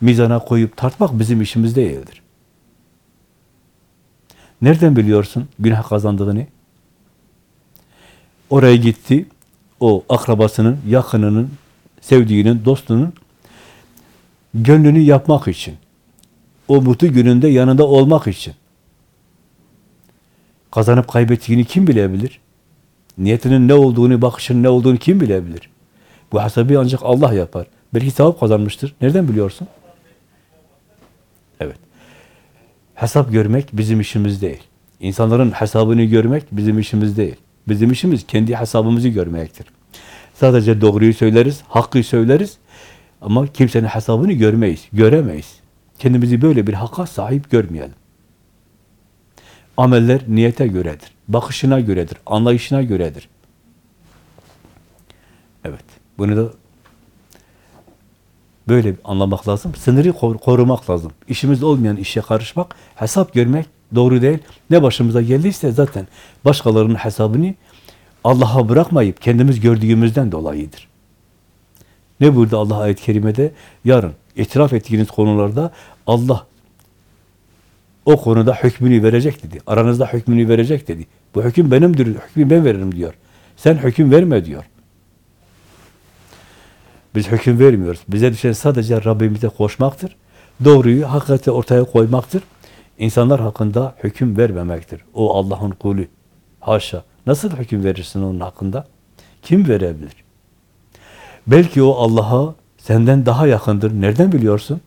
mizana koyup tartmak bizim işimiz değildir. Nereden biliyorsun günah kazandığını? Oraya gitti, o akrabasının, yakınının, sevdiğinin, dostunun gönlünü yapmak için. O mutlu gününde yanında olmak için. Kazanıp kaybettiğini kim bilebilir? Niyetinin ne olduğunu, bakışının ne olduğunu kim bilebilir? Bu hesabı ancak Allah yapar. Belki sevap kazanmıştır. Nereden biliyorsun? Evet. Hesap görmek bizim işimiz değil. İnsanların hesabını görmek bizim işimiz değil. Bizim işimiz kendi hesabımızı görmektir. Sadece doğruyu söyleriz, hakkı söyleriz ama kimsenin hesabını görmeyiz, göremeyiz. Kendimizi böyle bir hakka sahip görmeyelim. Ameller niyete göredir, bakışına göredir, anlayışına göredir. Evet, bunu da böyle anlamak lazım. Sınırı kor- korumak lazım. İşimiz olmayan işe karışmak, hesap görmek doğru değil. Ne başımıza geldiyse zaten başkalarının hesabını Allah'a bırakmayıp kendimiz gördüğümüzden dolayıdır. Ne burada Allah ayet-i kerimede? Yarın itiraf ettiğiniz konularda Allah o konuda hükmünü verecek dedi. Aranızda hükmünü verecek dedi. Bu hüküm benimdir, hükmü ben veririm diyor. Sen hüküm verme diyor. Biz hüküm vermiyoruz. Bize düşen sadece Rabbimize koşmaktır. Doğruyu, hakikati ortaya koymaktır. İnsanlar hakkında hüküm vermemektir. O Allah'ın kulü. Haşa. Nasıl hüküm verirsin onun hakkında? Kim verebilir? Belki o Allah'a senden daha yakındır. Nereden biliyorsun?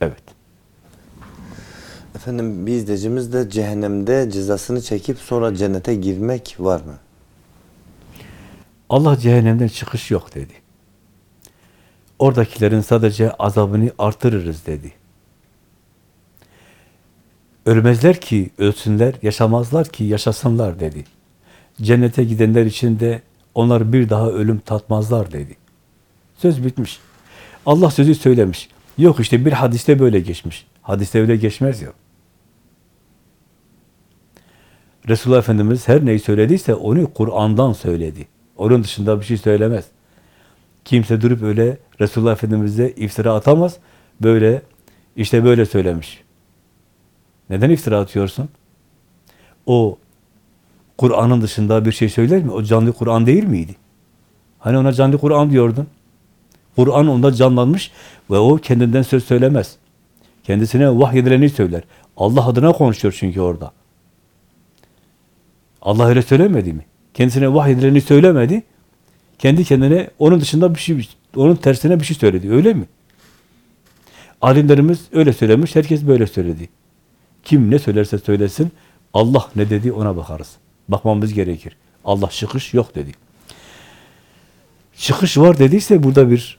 Evet. Efendim bir izleyicimiz de cehennemde cezasını çekip sonra cennete girmek var mı? Allah cehennemden çıkış yok dedi. Oradakilerin sadece azabını artırırız dedi. Ölmezler ki ölsünler, yaşamazlar ki yaşasınlar dedi. Cennete gidenler için de onlar bir daha ölüm tatmazlar dedi. Söz bitmiş. Allah sözü söylemiş. Yok işte bir hadiste böyle geçmiş. Hadiste öyle geçmez ya. Resulullah Efendimiz her neyi söylediyse onu Kur'an'dan söyledi. Onun dışında bir şey söylemez. Kimse durup öyle Resulullah Efendimiz'e iftira atamaz. Böyle, işte böyle söylemiş. Neden iftira atıyorsun? O Kur'an'ın dışında bir şey söyler mi? O canlı Kur'an değil miydi? Hani ona canlı Kur'an diyordun. Kur'an onda canlanmış ve o kendinden söz söylemez. Kendisine vahyedileni söyler. Allah adına konuşuyor çünkü orada. Allah öyle söylemedi mi? Kendisine vahyedileni söylemedi. Kendi kendine onun dışında bir şey, onun tersine bir şey söyledi. Öyle mi? Alimlerimiz öyle söylemiş, herkes böyle söyledi. Kim ne söylerse söylesin, Allah ne dedi ona bakarız. Bakmamız gerekir. Allah çıkış yok dedi. Çıkış var dediyse burada bir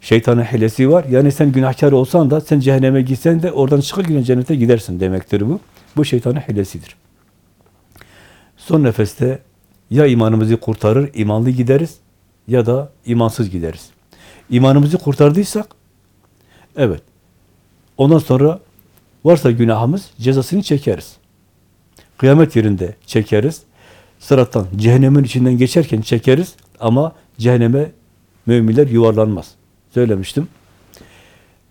şeytanın hilesi var. Yani sen günahkar olsan da sen cehenneme gitsen de oradan çıkıp cennete gidersin demektir bu. Bu şeytanın hilesidir. Son nefeste ya imanımızı kurtarır, imanlı gideriz ya da imansız gideriz. İmanımızı kurtardıysak evet. Ondan sonra varsa günahımız cezasını çekeriz. Kıyamet yerinde çekeriz. Sırattan, cehennemin içinden geçerken çekeriz ama cehenneme müminler yuvarlanmaz. Söylemiştim.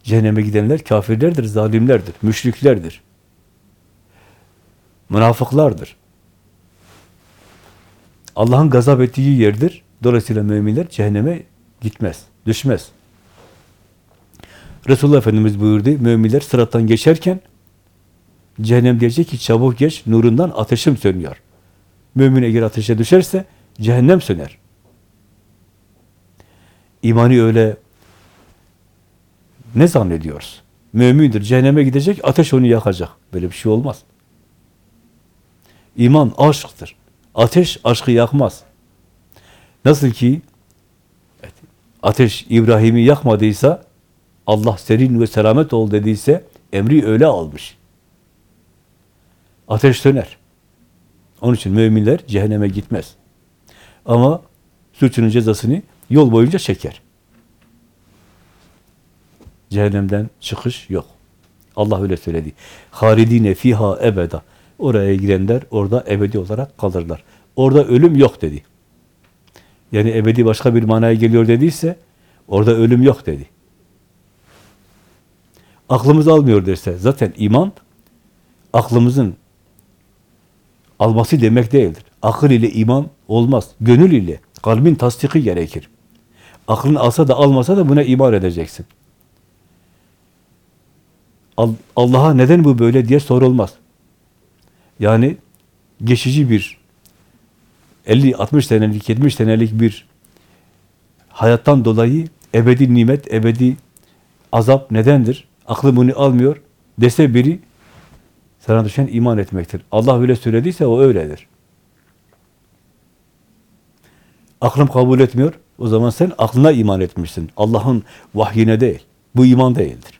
Cehenneme gidenler kafirlerdir, zalimlerdir, müşriklerdir. Münafıklardır. Allah'ın gazap ettiği yerdir. Dolayısıyla müminler cehenneme gitmez, düşmez. Resulullah Efendimiz buyurdu, müminler sırattan geçerken cehennem diyecek ki çabuk geç, nurundan ateşim sönüyor. Mümin eğer ateşe düşerse cehennem söner. İmanı öyle ne zannediyoruz? Mümindir, cehenneme gidecek, ateş onu yakacak. Böyle bir şey olmaz. İman aşktır. Ateş aşkı yakmaz. Nasıl ki ateş İbrahim'i yakmadıysa, Allah serin ve selamet ol dediyse, emri öyle almış. Ateş söner. Onun için müminler cehenneme gitmez. Ama suçunun cezasını yol boyunca çeker. Cehennemden çıkış yok. Allah öyle söyledi. Halidine fiha ebeda. Oraya girenler orada ebedi olarak kalırlar. Orada ölüm yok dedi. Yani ebedi başka bir manaya geliyor dediyse orada ölüm yok dedi. Aklımız almıyor derse zaten iman aklımızın alması demek değildir. Akıl ile iman olmaz. Gönül ile, kalbin tasdiki gerekir. Aklın alsa da almasa da buna iman edeceksin. Allah'a neden bu böyle diye sorulmaz. Yani geçici bir 50-60 senelik, 70 senelik bir hayattan dolayı ebedi nimet, ebedi azap nedendir? Aklım bunu almıyor dese biri sana düşen iman etmektir. Allah öyle söylediyse o öyledir. Aklım kabul etmiyor. O zaman sen aklına iman etmişsin. Allah'ın vahyine değil. Bu iman değildir.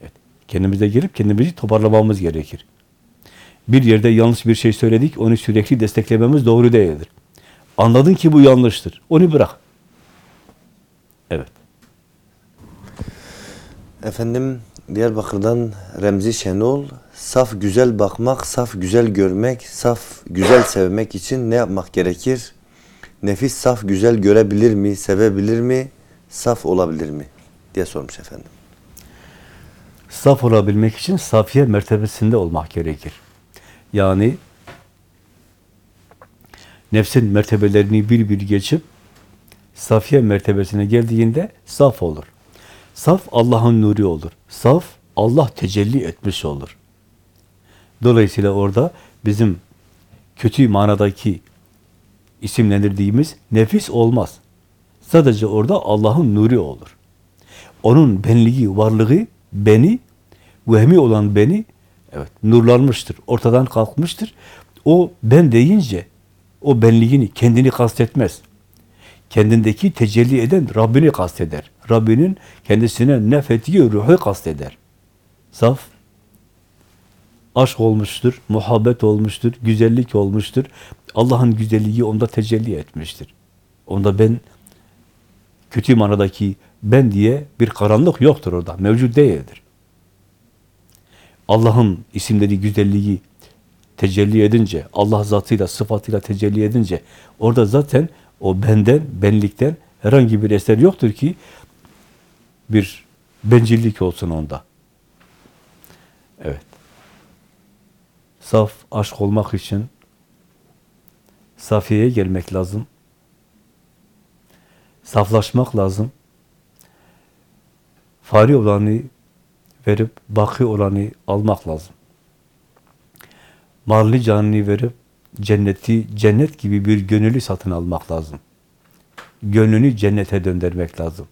Evet. Kendimize girip kendimizi toparlamamız gerekir. Bir yerde yanlış bir şey söyledik, onu sürekli desteklememiz doğru değildir. Anladın ki bu yanlıştır. Onu bırak. Evet. Efendim Diyarbakır'dan Remzi Şenol, saf güzel bakmak, saf güzel görmek, saf güzel sevmek için ne yapmak gerekir? Nefis saf güzel görebilir mi, sevebilir mi, saf olabilir mi? diye sormuş efendim. Saf olabilmek için safiye mertebesinde olmak gerekir. Yani nefsin mertebelerini bir bir geçip safiye mertebesine geldiğinde saf olur. Saf Allah'ın nuru olur. Saf Allah tecelli etmiş olur. Dolayısıyla orada bizim kötü manadaki isimlendirdiğimiz nefis olmaz. Sadece orada Allah'ın nuru olur. Onun benliği, varlığı, beni, vehmi olan beni evet nurlanmıştır, ortadan kalkmıştır. O ben deyince o benliğini, kendini kastetmez. Kendindeki tecelli eden Rabbini kasteder. Rabbinin kendisine nefettiği ruhu kasteder. Saf, aşk olmuştur, muhabbet olmuştur, güzellik olmuştur. Allah'ın güzelliği onda tecelli etmiştir. Onda ben, kötü manadaki ben diye bir karanlık yoktur orada, mevcut değildir. Allah'ın isimleri, güzelliği tecelli edince, Allah zatıyla, sıfatıyla tecelli edince, orada zaten o benden, benlikten herhangi bir eser yoktur ki bir bencillik olsun onda. Evet. Saf aşk olmak için safiyeye gelmek lazım. Saflaşmak lazım. Fari olanı verip baki olanı almak lazım. Malını canını verip cenneti cennet gibi bir gönüllü satın almak lazım. Gönlünü cennete döndürmek lazım.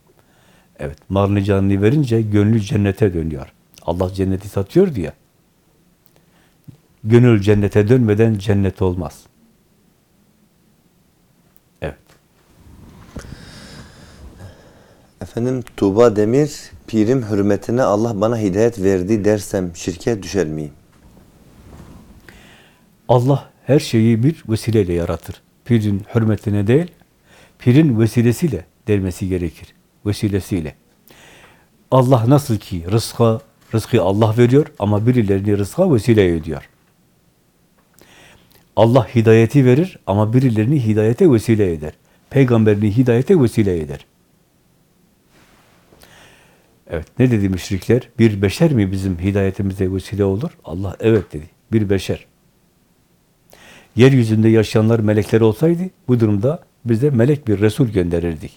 Evet, malını canını verince gönlü cennete dönüyor. Allah cenneti satıyor diye. Gönül cennete dönmeden cennet olmaz. Evet. Efendim Tuğba Demir, pirim hürmetine Allah bana hidayet verdi dersem şirke düşer miyim? Allah her şeyi bir vesileyle yaratır. Pirin hürmetine değil, pirin vesilesiyle dermesi gerekir. Vesilesiyle. Allah nasıl ki rızka, rızkı Allah veriyor ama birilerini rızka vesile ediyor. Allah hidayeti verir ama birilerini hidayete vesile eder. Peygamberini hidayete vesile eder. Evet, ne dedi müşrikler? Bir beşer mi bizim hidayetimize vesile olur? Allah evet dedi. Bir beşer. Yeryüzünde yaşayanlar melekler olsaydı bu durumda bize melek bir Resul gönderirdik.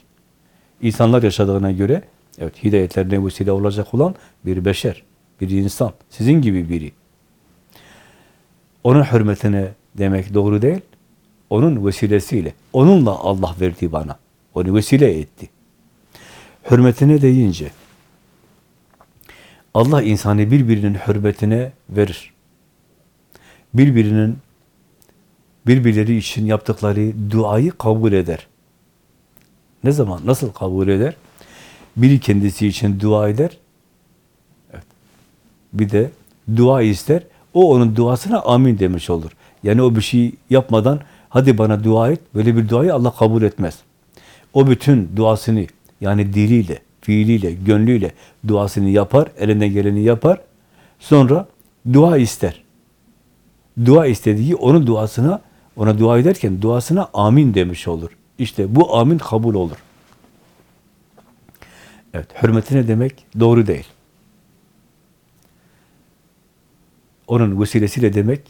İnsanlar yaşadığına göre evet hidayetlerine vesile olacak olan bir beşer, bir insan, sizin gibi biri. Onun hürmetine demek doğru değil, onun vesilesiyle, onunla Allah verdi bana, onu vesile etti. Hürmetine deyince, Allah insanı birbirinin hürmetine verir. Birbirinin birbirleri için yaptıkları duayı kabul eder. Ne zaman, nasıl kabul eder? Biri kendisi için dua eder. Evet. Bir de dua ister. O onun duasına amin demiş olur. Yani o bir şey yapmadan hadi bana dua et. Böyle bir duayı Allah kabul etmez. O bütün duasını yani diliyle, fiiliyle, gönlüyle duasını yapar, elinden geleni yapar. Sonra dua ister. Dua istediği onun duasına, ona dua ederken duasına amin demiş olur. İşte bu amin kabul olur. Evet, hürmetine demek doğru değil. Onun vesilesiyle demek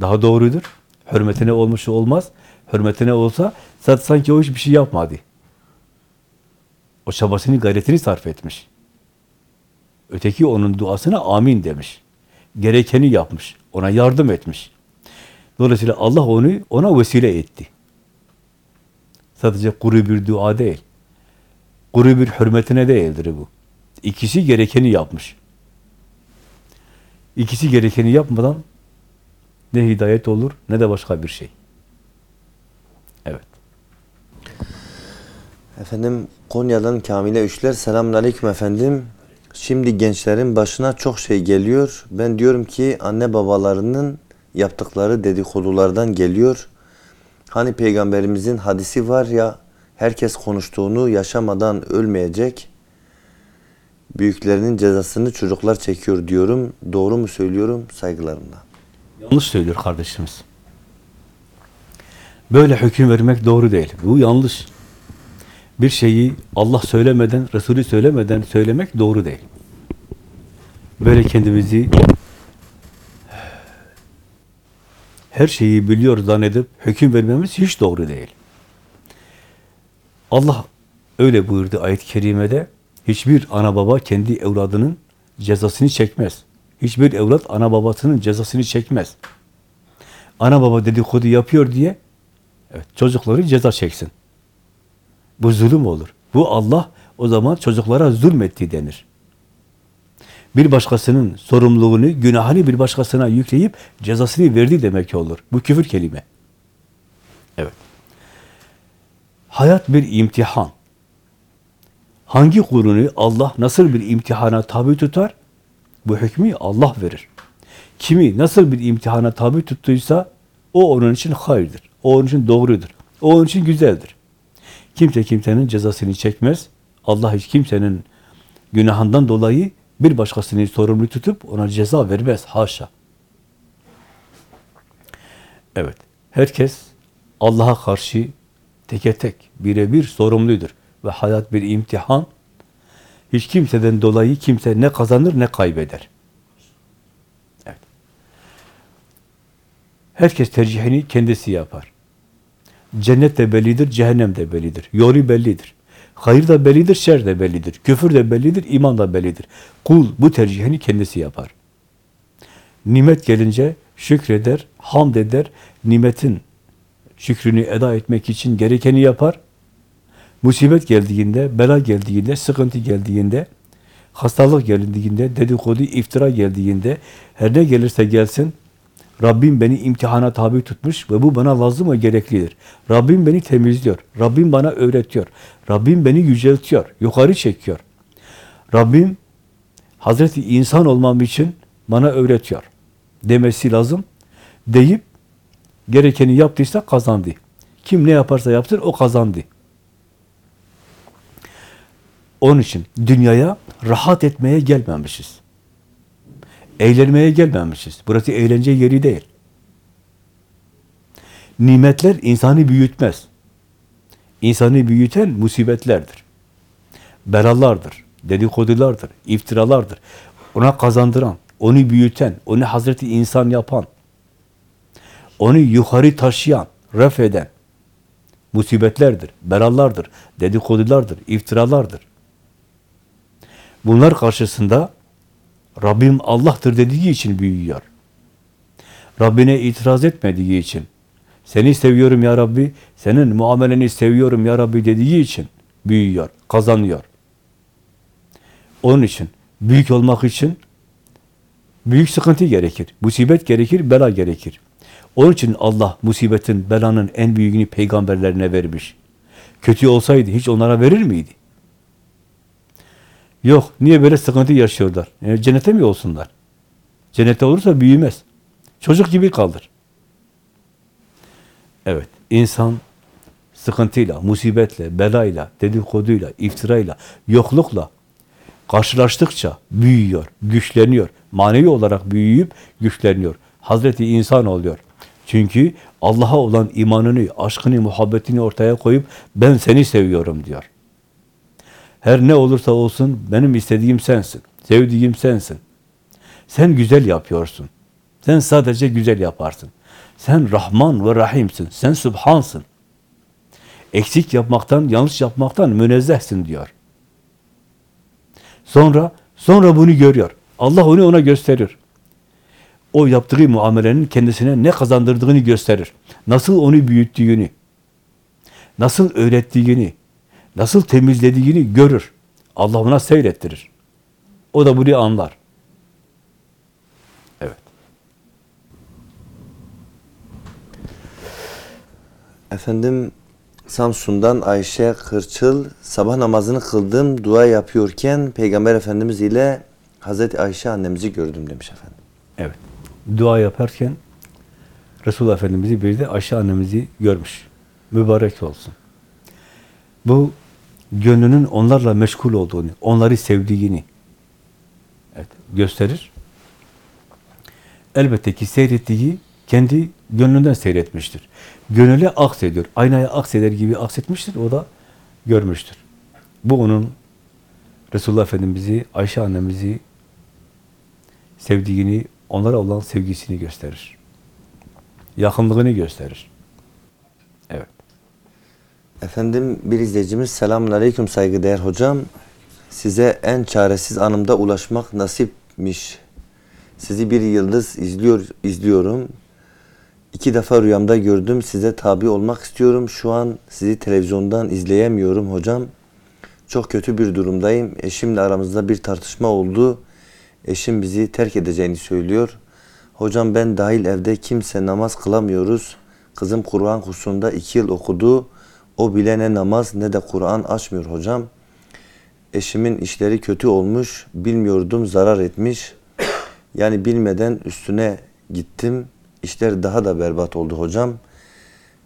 daha doğrudur. Hürmetine olmuş olmaz. Hürmetine olsa sanki o hiçbir şey yapmadı. O çabasını, gayretini sarf etmiş. Öteki onun duasına amin demiş. Gerekeni yapmış. Ona yardım etmiş. Dolayısıyla Allah onu ona vesile etti. Sadece kuru bir dua değil. Kuru bir hürmetine değildir bu. İkisi gerekeni yapmış. İkisi gerekeni yapmadan ne hidayet olur ne de başka bir şey. Evet. Efendim Konya'dan Kamile Üçler selamun aleyküm efendim. Şimdi gençlerin başına çok şey geliyor. Ben diyorum ki anne babalarının yaptıkları dedikodulardan geliyor. Hani peygamberimizin hadisi var ya herkes konuştuğunu yaşamadan ölmeyecek. Büyüklerinin cezasını çocuklar çekiyor diyorum. Doğru mu söylüyorum? Saygılarımla. Yanlış söylüyor kardeşimiz. Böyle hüküm vermek doğru değil. Bu yanlış. Bir şeyi Allah söylemeden, Resulü söylemeden söylemek doğru değil. Böyle kendimizi her şeyi biliyor zannedip hüküm vermemiz hiç doğru değil. Allah öyle buyurdu ayet-i kerimede. Hiçbir ana baba kendi evladının cezasını çekmez. Hiçbir evlat ana babasının cezasını çekmez. Ana baba dedikodu yapıyor diye evet, çocukları ceza çeksin. Bu zulüm olur. Bu Allah o zaman çocuklara zulmetti denir. Bir başkasının sorumluluğunu, günahını bir başkasına yükleyip cezasını verdi demek olur. Bu küfür kelime. Evet. Hayat bir imtihan. Hangi kulunu Allah nasıl bir imtihana tabi tutar? Bu hükmü Allah verir. Kimi nasıl bir imtihana tabi tuttuysa o onun için hayırdır. O onun için doğrudur. O onun için güzeldir. Kimse kimsenin cezasını çekmez. Allah hiç kimsenin günahından dolayı bir başkasını sorumlu tutup ona ceza vermez. Haşa. Evet. Herkes Allah'a karşı teke tek, birebir sorumludur. Ve hayat bir imtihan. Hiç kimseden dolayı kimse ne kazanır ne kaybeder. Evet. Herkes tercihini kendisi yapar. Cennet de bellidir, cehennem de bellidir. Yolu bellidir. Hayır da bellidir, şer de bellidir. Küfür de bellidir, iman da bellidir. Kul bu tercihini kendisi yapar. Nimet gelince şükreder, hamd eder, nimetin şükrünü eda etmek için gerekeni yapar. Musibet geldiğinde, bela geldiğinde, sıkıntı geldiğinde, hastalık geldiğinde, dedikodu, iftira geldiğinde, her ne gelirse gelsin, Rabbim beni imtihana tabi tutmuş ve bu bana lazım ve gereklidir. Rabbim beni temizliyor. Rabbim bana öğretiyor. Rabbim beni yüceltiyor, yukarı çekiyor. Rabbim Hazreti insan olmam için bana öğretiyor demesi lazım. Deyip gerekeni yaptıysa kazandı. Kim ne yaparsa yapsın o kazandı. Onun için dünyaya rahat etmeye gelmemişiz. Eğlenmeye gelmemişiz. Burası eğlence yeri değil. Nimetler insanı büyütmez. İnsanı büyüten musibetlerdir. Belalardır, dedikodulardır, iftiralardır. Ona kazandıran, onu büyüten, onu Hazreti insan yapan, onu yukarı taşıyan, ref eden musibetlerdir, belalardır, dedikodulardır, iftiralardır. Bunlar karşısında Rabbim Allah'tır dediği için büyüyor. Rabbine itiraz etmediği için, seni seviyorum ya Rabbi, senin muameleni seviyorum ya Rabbi dediği için büyüyor, kazanıyor. Onun için, büyük olmak için büyük sıkıntı gerekir, musibet gerekir, bela gerekir. Onun için Allah musibetin, belanın en büyüğünü peygamberlerine vermiş. Kötü olsaydı hiç onlara verir miydi? Yok. Niye böyle sıkıntı yaşıyorlar? Yani cennete mi olsunlar? Cennete olursa büyümez. Çocuk gibi kalır. Evet. insan sıkıntıyla, musibetle, belayla, dedikoduyla, iftirayla, yoklukla karşılaştıkça büyüyor, güçleniyor. Manevi olarak büyüyüp güçleniyor. Hazreti insan oluyor. Çünkü Allah'a olan imanını, aşkını, muhabbetini ortaya koyup ben seni seviyorum diyor. Her ne olursa olsun benim istediğim sensin. Sevdiğim sensin. Sen güzel yapıyorsun. Sen sadece güzel yaparsın. Sen Rahman ve Rahim'sin. Sen Sübhansın. Eksik yapmaktan, yanlış yapmaktan münezzehsin diyor. Sonra, sonra bunu görüyor. Allah onu ona gösterir. O yaptığı muamelenin kendisine ne kazandırdığını gösterir. Nasıl onu büyüttüğünü, nasıl öğrettiğini, nasıl temizlediğini görür. Allah ona seyrettirir. O da bunu anlar. Evet. Efendim Samsun'dan Ayşe Kırçıl sabah namazını kıldım dua yapıyorken Peygamber Efendimiz ile Hazreti Ayşe annemizi gördüm demiş efendim. Evet. Dua yaparken Resulullah Efendimiz'i bir de Ayşe annemizi görmüş. Mübarek olsun. Bu gönlünün onlarla meşgul olduğunu, onları sevdiğini evet, gösterir. Elbette ki seyrettiği kendi gönlünden seyretmiştir. Gönüle aksediyor. Aynaya akseder gibi aksetmiştir. O da görmüştür. Bu onun Resulullah Efendimiz'i, Ayşe annemizi sevdiğini, onlara olan sevgisini gösterir. Yakınlığını gösterir. Efendim bir izleyicimiz selamun aleyküm saygıdeğer hocam. Size en çaresiz anımda ulaşmak nasipmiş. Sizi bir yıldız izliyor izliyorum. İki defa rüyamda gördüm. Size tabi olmak istiyorum. Şu an sizi televizyondan izleyemiyorum hocam. Çok kötü bir durumdayım. Eşimle aramızda bir tartışma oldu. Eşim bizi terk edeceğini söylüyor. Hocam ben dahil evde kimse namaz kılamıyoruz. Kızım Kur'an kursunda iki yıl okudu. O bile ne namaz ne de Kur'an açmıyor hocam. Eşimin işleri kötü olmuş. Bilmiyordum zarar etmiş. Yani bilmeden üstüne gittim. İşler daha da berbat oldu hocam.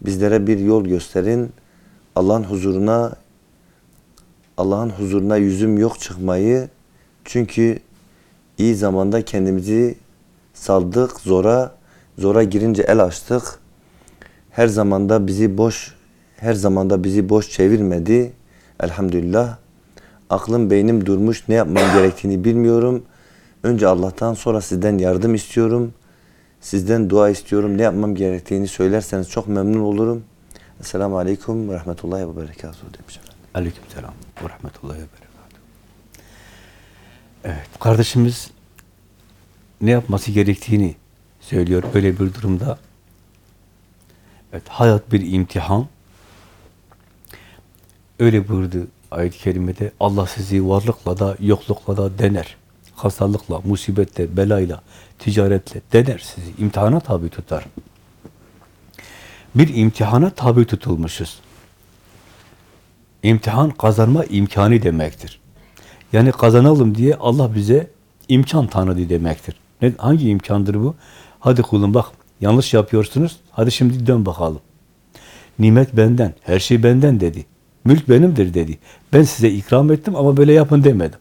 Bizlere bir yol gösterin. Allah'ın huzuruna Allah'ın huzuruna yüzüm yok çıkmayı. Çünkü iyi zamanda kendimizi saldık zora. Zora girince el açtık. Her zamanda bizi boş her zamanda bizi boş çevirmedi. Elhamdülillah. Aklım beynim durmuş. Ne yapmam gerektiğini bilmiyorum. Önce Allah'tan sonra sizden yardım istiyorum. Sizden dua istiyorum. Ne yapmam gerektiğini söylerseniz çok memnun olurum. Esselamu Aleyküm ve Rahmetullahi ve Berekatuhu demiş efendim. Aleykümselam ve rahmetullahi ve. Evet, kardeşimiz ne yapması gerektiğini söylüyor böyle bir durumda. Evet, hayat bir imtihan. Öyle buyurdu ayet-i kerimede. Allah sizi varlıkla da yoklukla da dener. Hastalıkla, musibetle, belayla, ticaretle dener sizi. imtihana tabi tutar. Bir imtihana tabi tutulmuşuz. İmtihan kazanma imkanı demektir. Yani kazanalım diye Allah bize imkan tanıdı demektir. Ne, hangi imkandır bu? Hadi kulum bak yanlış yapıyorsunuz. Hadi şimdi dön bakalım. Nimet benden, her şey benden dedi. Mülk benimdir dedi. Ben size ikram ettim ama böyle yapın demedim.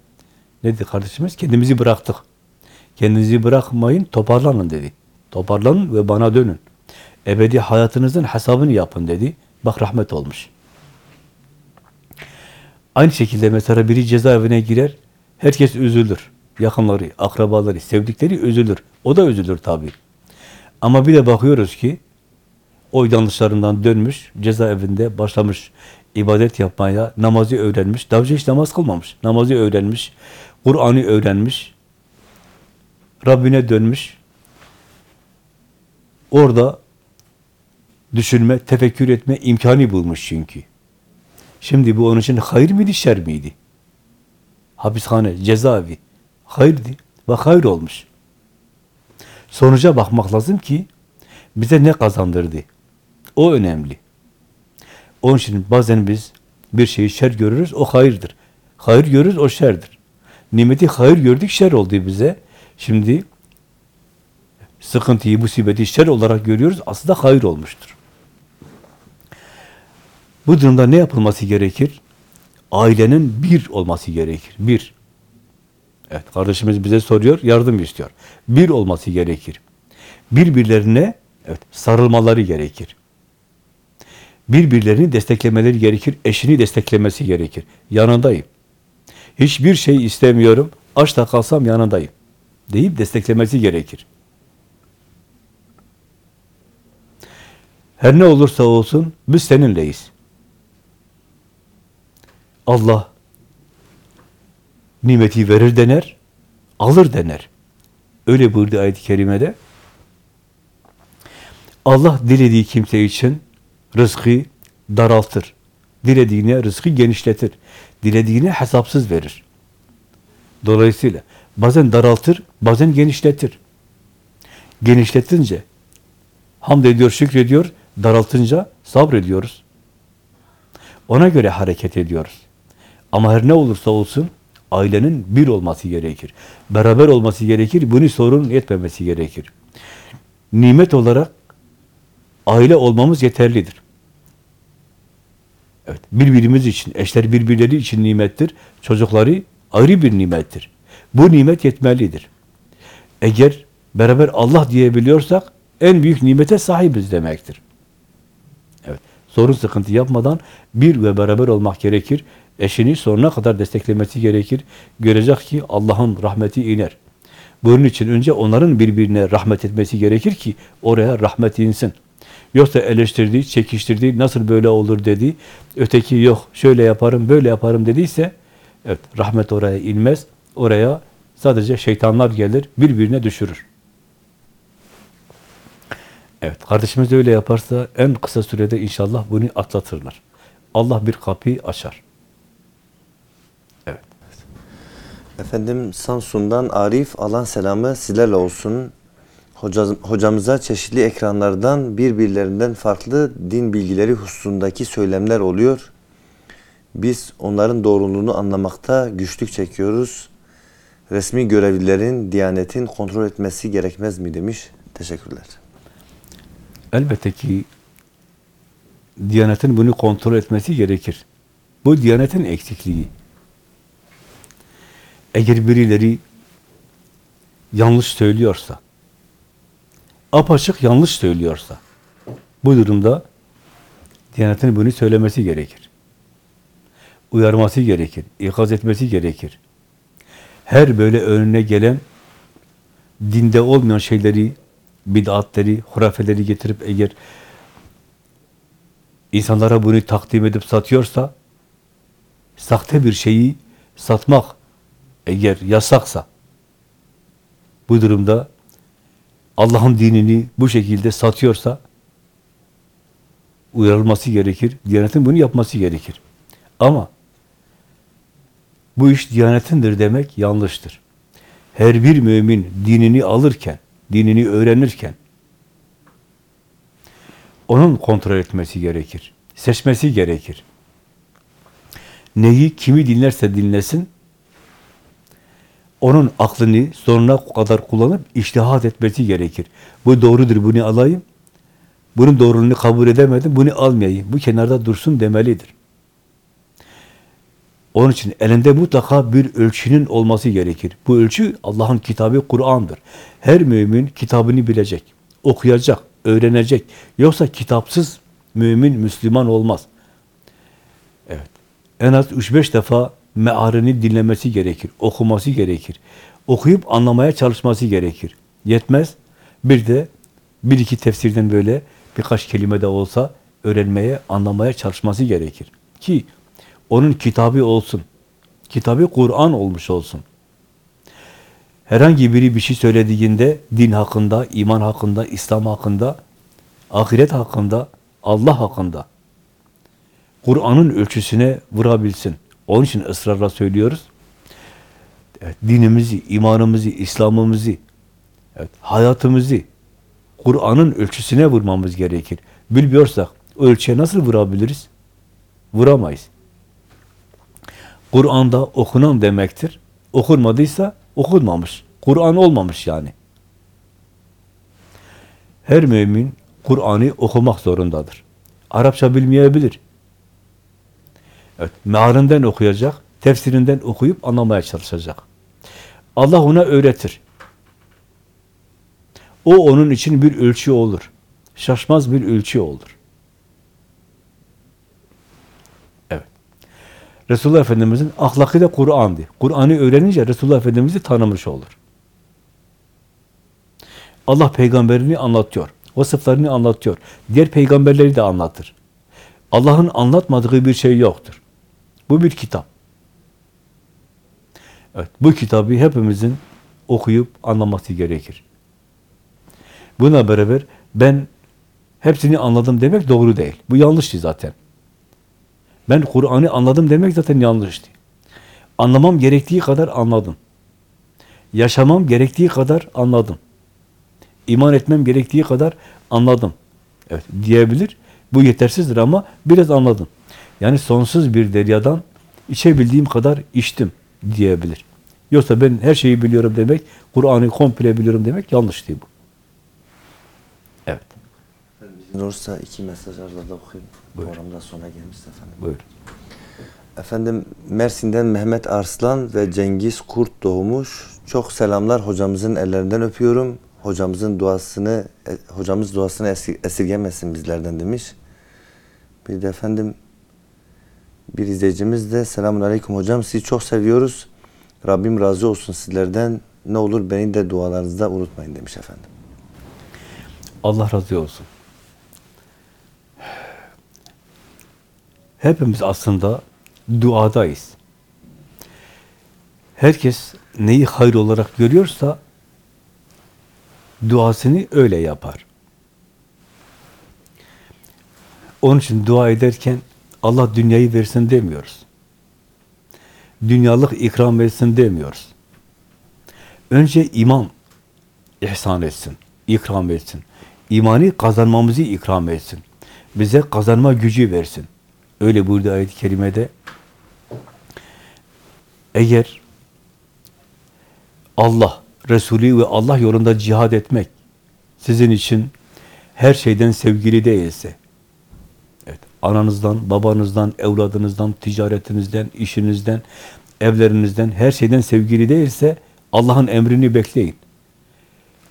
Ne dedi kardeşimiz? Kendimizi bıraktık. Kendinizi bırakmayın, toparlanın dedi. Toparlanın ve bana dönün. Ebedi hayatınızın hesabını yapın dedi. Bak rahmet olmuş. Aynı şekilde mesela biri cezaevine girer, herkes üzülür. Yakınları, akrabaları, sevdikleri üzülür. O da üzülür tabii. Ama bir de bakıyoruz ki o yanlışlarından dönmüş, cezaevinde başlamış ibadet yapmaya, namazı öğrenmiş. Daha önce hiç namaz kılmamış. Namazı öğrenmiş, Kur'an'ı öğrenmiş, Rabbine dönmüş. Orada düşünme, tefekkür etme imkanı bulmuş çünkü. Şimdi bu onun için hayır mıydı, şer miydi? Hapishane, cezaevi. Hayırdı. Bak hayır olmuş. Sonuca bakmak lazım ki bize ne kazandırdı? O önemli. Onun için bazen biz bir şeyi şer görürüz, o hayırdır. Hayır görürüz, o şerdir. Nimeti hayır gördük, şer oldu bize. Şimdi sıkıntıyı, musibeti şer olarak görüyoruz, aslında hayır olmuştur. Bu durumda ne yapılması gerekir? Ailenin bir olması gerekir. Bir. Evet, kardeşimiz bize soruyor, yardım istiyor. Bir olması gerekir. Birbirlerine evet, sarılmaları gerekir. Birbirlerini desteklemeleri gerekir. Eşini desteklemesi gerekir. Yanındayım. Hiçbir şey istemiyorum. Aç da kalsam yanındayım. Deyip desteklemesi gerekir. Her ne olursa olsun biz seninleyiz. Allah nimeti verir dener, alır dener. Öyle buyurdu ayet-i kerimede. Allah dilediği kimse için rızkı daraltır. Dilediğine rızkı genişletir. Dilediğine hesapsız verir. Dolayısıyla bazen daraltır, bazen genişletir. Genişletince hamd ediyor, şükrediyor, daraltınca sabrediyoruz. Ona göre hareket ediyoruz. Ama her ne olursa olsun ailenin bir olması gerekir. Beraber olması gerekir. Bunu sorun etmemesi gerekir. Nimet olarak aile olmamız yeterlidir. Evet, birbirimiz için, eşler birbirleri için nimettir. Çocukları ayrı bir nimettir. Bu nimet yetmelidir. Eğer beraber Allah diyebiliyorsak en büyük nimete sahibiz demektir. Evet, sorun sıkıntı yapmadan bir ve beraber olmak gerekir. Eşini sonuna kadar desteklemesi gerekir. Görecek ki Allah'ın rahmeti iner. Bunun için önce onların birbirine rahmet etmesi gerekir ki oraya rahmet insin. Yoksa eleştirdi, çekiştirdi, nasıl böyle olur dedi. Öteki yok, şöyle yaparım, böyle yaparım dediyse, evet rahmet oraya inmez. Oraya sadece şeytanlar gelir, birbirine düşürür. Evet, kardeşimiz de öyle yaparsa en kısa sürede inşallah bunu atlatırlar. Allah bir kapıyı açar. Evet. Efendim Samsun'dan Arif alan selamı sizlerle olsun. Hoca, hocamıza çeşitli ekranlardan birbirlerinden farklı din bilgileri hususundaki söylemler oluyor. Biz onların doğruluğunu anlamakta güçlük çekiyoruz. Resmi görevlilerin Diyanet'in kontrol etmesi gerekmez mi demiş. Teşekkürler. Elbette ki Diyanetin bunu kontrol etmesi gerekir. Bu Diyanetin eksikliği. Eğer birileri yanlış söylüyorsa, apaçık yanlış söylüyorsa, bu durumda Diyanetin bunu söylemesi gerekir. Uyarması gerekir, ikaz etmesi gerekir. Her böyle önüne gelen dinde olmayan şeyleri, bid'atleri, hurafeleri getirip eğer insanlara bunu takdim edip satıyorsa sahte bir şeyi satmak eğer yasaksa, bu durumda Allah'ın dinini bu şekilde satıyorsa uyarılması gerekir. Diyanetin bunu yapması gerekir. Ama bu iş diyanetindir demek yanlıştır. Her bir mümin dinini alırken, dinini öğrenirken onun kontrol etmesi gerekir. Seçmesi gerekir. Neyi, kimi dinlerse dinlesin, onun aklını sonuna kadar kullanıp iştihat etmesi gerekir. Bu doğrudur, bunu alayım. Bunun doğruluğunu kabul edemedim, bunu almayayım. Bu kenarda dursun demelidir. Onun için elinde mutlaka bir ölçünün olması gerekir. Bu ölçü Allah'ın kitabı Kur'an'dır. Her mümin kitabını bilecek, okuyacak, öğrenecek. Yoksa kitapsız mümin, Müslüman olmaz. Evet. En az 3-5 defa mealini dinlemesi gerekir, okuması gerekir. Okuyup anlamaya çalışması gerekir. Yetmez. Bir de bir iki tefsirden böyle birkaç kelime de olsa öğrenmeye, anlamaya çalışması gerekir. Ki onun kitabı olsun. Kitabı Kur'an olmuş olsun. Herhangi biri bir şey söylediğinde din hakkında, iman hakkında, İslam hakkında, ahiret hakkında, Allah hakkında Kur'an'ın ölçüsüne vurabilsin. Onun için ısrarla söylüyoruz. Evet, dinimizi, imanımızı, İslam'ımızı, evet, hayatımızı Kur'an'ın ölçüsüne vurmamız gerekir. Bilmiyorsak ölçüye nasıl vurabiliriz? Vuramayız. Kur'an'da okunan demektir. Okunmadıysa okunmamış. Kur'an olmamış yani. Her mümin Kur'an'ı okumak zorundadır. Arapça bilmeyebilir. Evet, mealinden okuyacak, tefsirinden okuyup anlamaya çalışacak. Allah ona öğretir. O onun için bir ölçü olur. Şaşmaz bir ölçü olur. Evet. Resulullah Efendimiz'in ahlakı da Kur'an'dı. Kur'an'ı öğrenince Resulullah Efendimiz'i tanımış olur. Allah peygamberini anlatıyor. Vasıflarını anlatıyor. Diğer peygamberleri de anlatır. Allah'ın anlatmadığı bir şey yoktur. Bu bir kitap. Evet, bu kitabı hepimizin okuyup anlaması gerekir. Buna beraber ben hepsini anladım demek doğru değil. Bu yanlıştı zaten. Ben Kur'an'ı anladım demek zaten yanlıştı. Anlamam gerektiği kadar anladım. Yaşamam gerektiği kadar anladım. İman etmem gerektiği kadar anladım. Evet diyebilir. Bu yetersizdir ama biraz anladım. Yani sonsuz bir deryadan içebildiğim kadar içtim diyebilir. Yoksa ben her şeyi biliyorum demek, Kur'an'ı komple biliyorum demek yanlış değil bu. Evet. Olursa iki mesaj arada okuyayım. Buyur. Programdan sonra gelmiş efendim. Buyur. Efendim Mersin'den Mehmet Arslan ve Cengiz Kurt doğmuş. Çok selamlar hocamızın ellerinden öpüyorum. Hocamızın duasını e, hocamız duasını esi- esirgemesin bizlerden demiş. Bir de efendim bir izleyicimiz de selamun aleyküm hocam sizi çok seviyoruz. Rabbim razı olsun sizlerden. Ne olur beni de dualarınızda unutmayın demiş efendim. Allah razı olsun. Hepimiz aslında duadayız. Herkes neyi hayır olarak görüyorsa duasını öyle yapar. Onun için dua ederken Allah dünyayı versin demiyoruz. Dünyalık ikram etsin demiyoruz. Önce iman ihsan etsin, ikram etsin. İmanı kazanmamızı ikram etsin. Bize kazanma gücü versin. Öyle buyurdu ayet-i kerimede. Eğer Allah, Resulü ve Allah yolunda cihad etmek sizin için her şeyden sevgili değilse, ananızdan, babanızdan, evladınızdan, ticaretinizden, işinizden, evlerinizden, her şeyden sevgili değilse Allah'ın emrini bekleyin.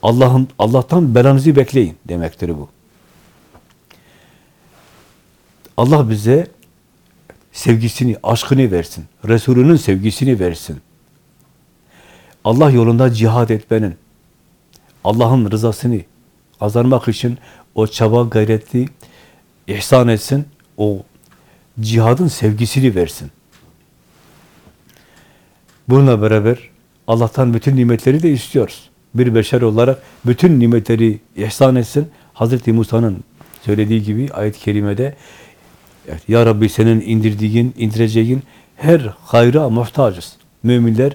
Allah'ın Allah'tan belanızı bekleyin demektir bu. Allah bize sevgisini, aşkını versin. Resulünün sevgisini versin. Allah yolunda cihad etmenin, Allah'ın rızasını kazanmak için o çaba gayreti ihsan etsin, o cihadın sevgisini versin. Bununla beraber Allah'tan bütün nimetleri de istiyoruz. Bir beşer olarak bütün nimetleri ihsan etsin. Hazreti Musa'nın söylediği gibi ayet-i kerimede Ya Rabbi senin indirdiğin, indireceğin her hayra muhtacız. Müminler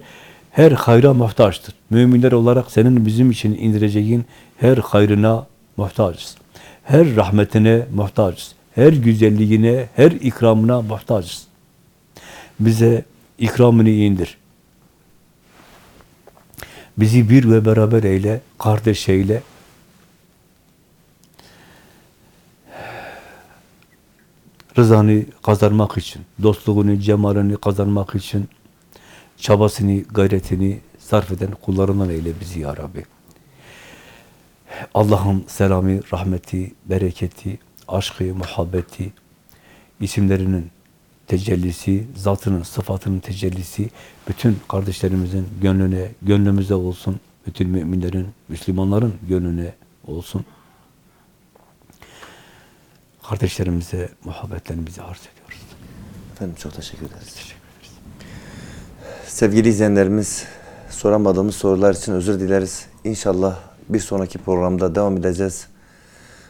her hayra muhtaçtır. Müminler olarak senin bizim için indireceğin her hayrına muhtacız. Her rahmetine muhtacız. Her güzelliğine, her ikramına muhtacız. Bize ikramını indir. Bizi bir ve beraber eyle, kardeş eyle. Rızanı kazanmak için, dostluğunu, cemalini kazanmak için çabasını, gayretini sarf eden kullarından eyle bizi ya Rabbi. Allah'ın selamı, rahmeti, bereketi, aşkı, muhabbeti, isimlerinin tecellisi, zatının, sıfatının tecellisi bütün kardeşlerimizin gönlüne, gönlümüze olsun. Bütün müminlerin, Müslümanların gönlüne olsun. Kardeşlerimize muhabbetlerimizi arz ediyoruz. Efendim çok teşekkür ederiz. Sevgili izleyenlerimiz soramadığımız sorular için özür dileriz. İnşallah bir sonraki programda devam edeceğiz.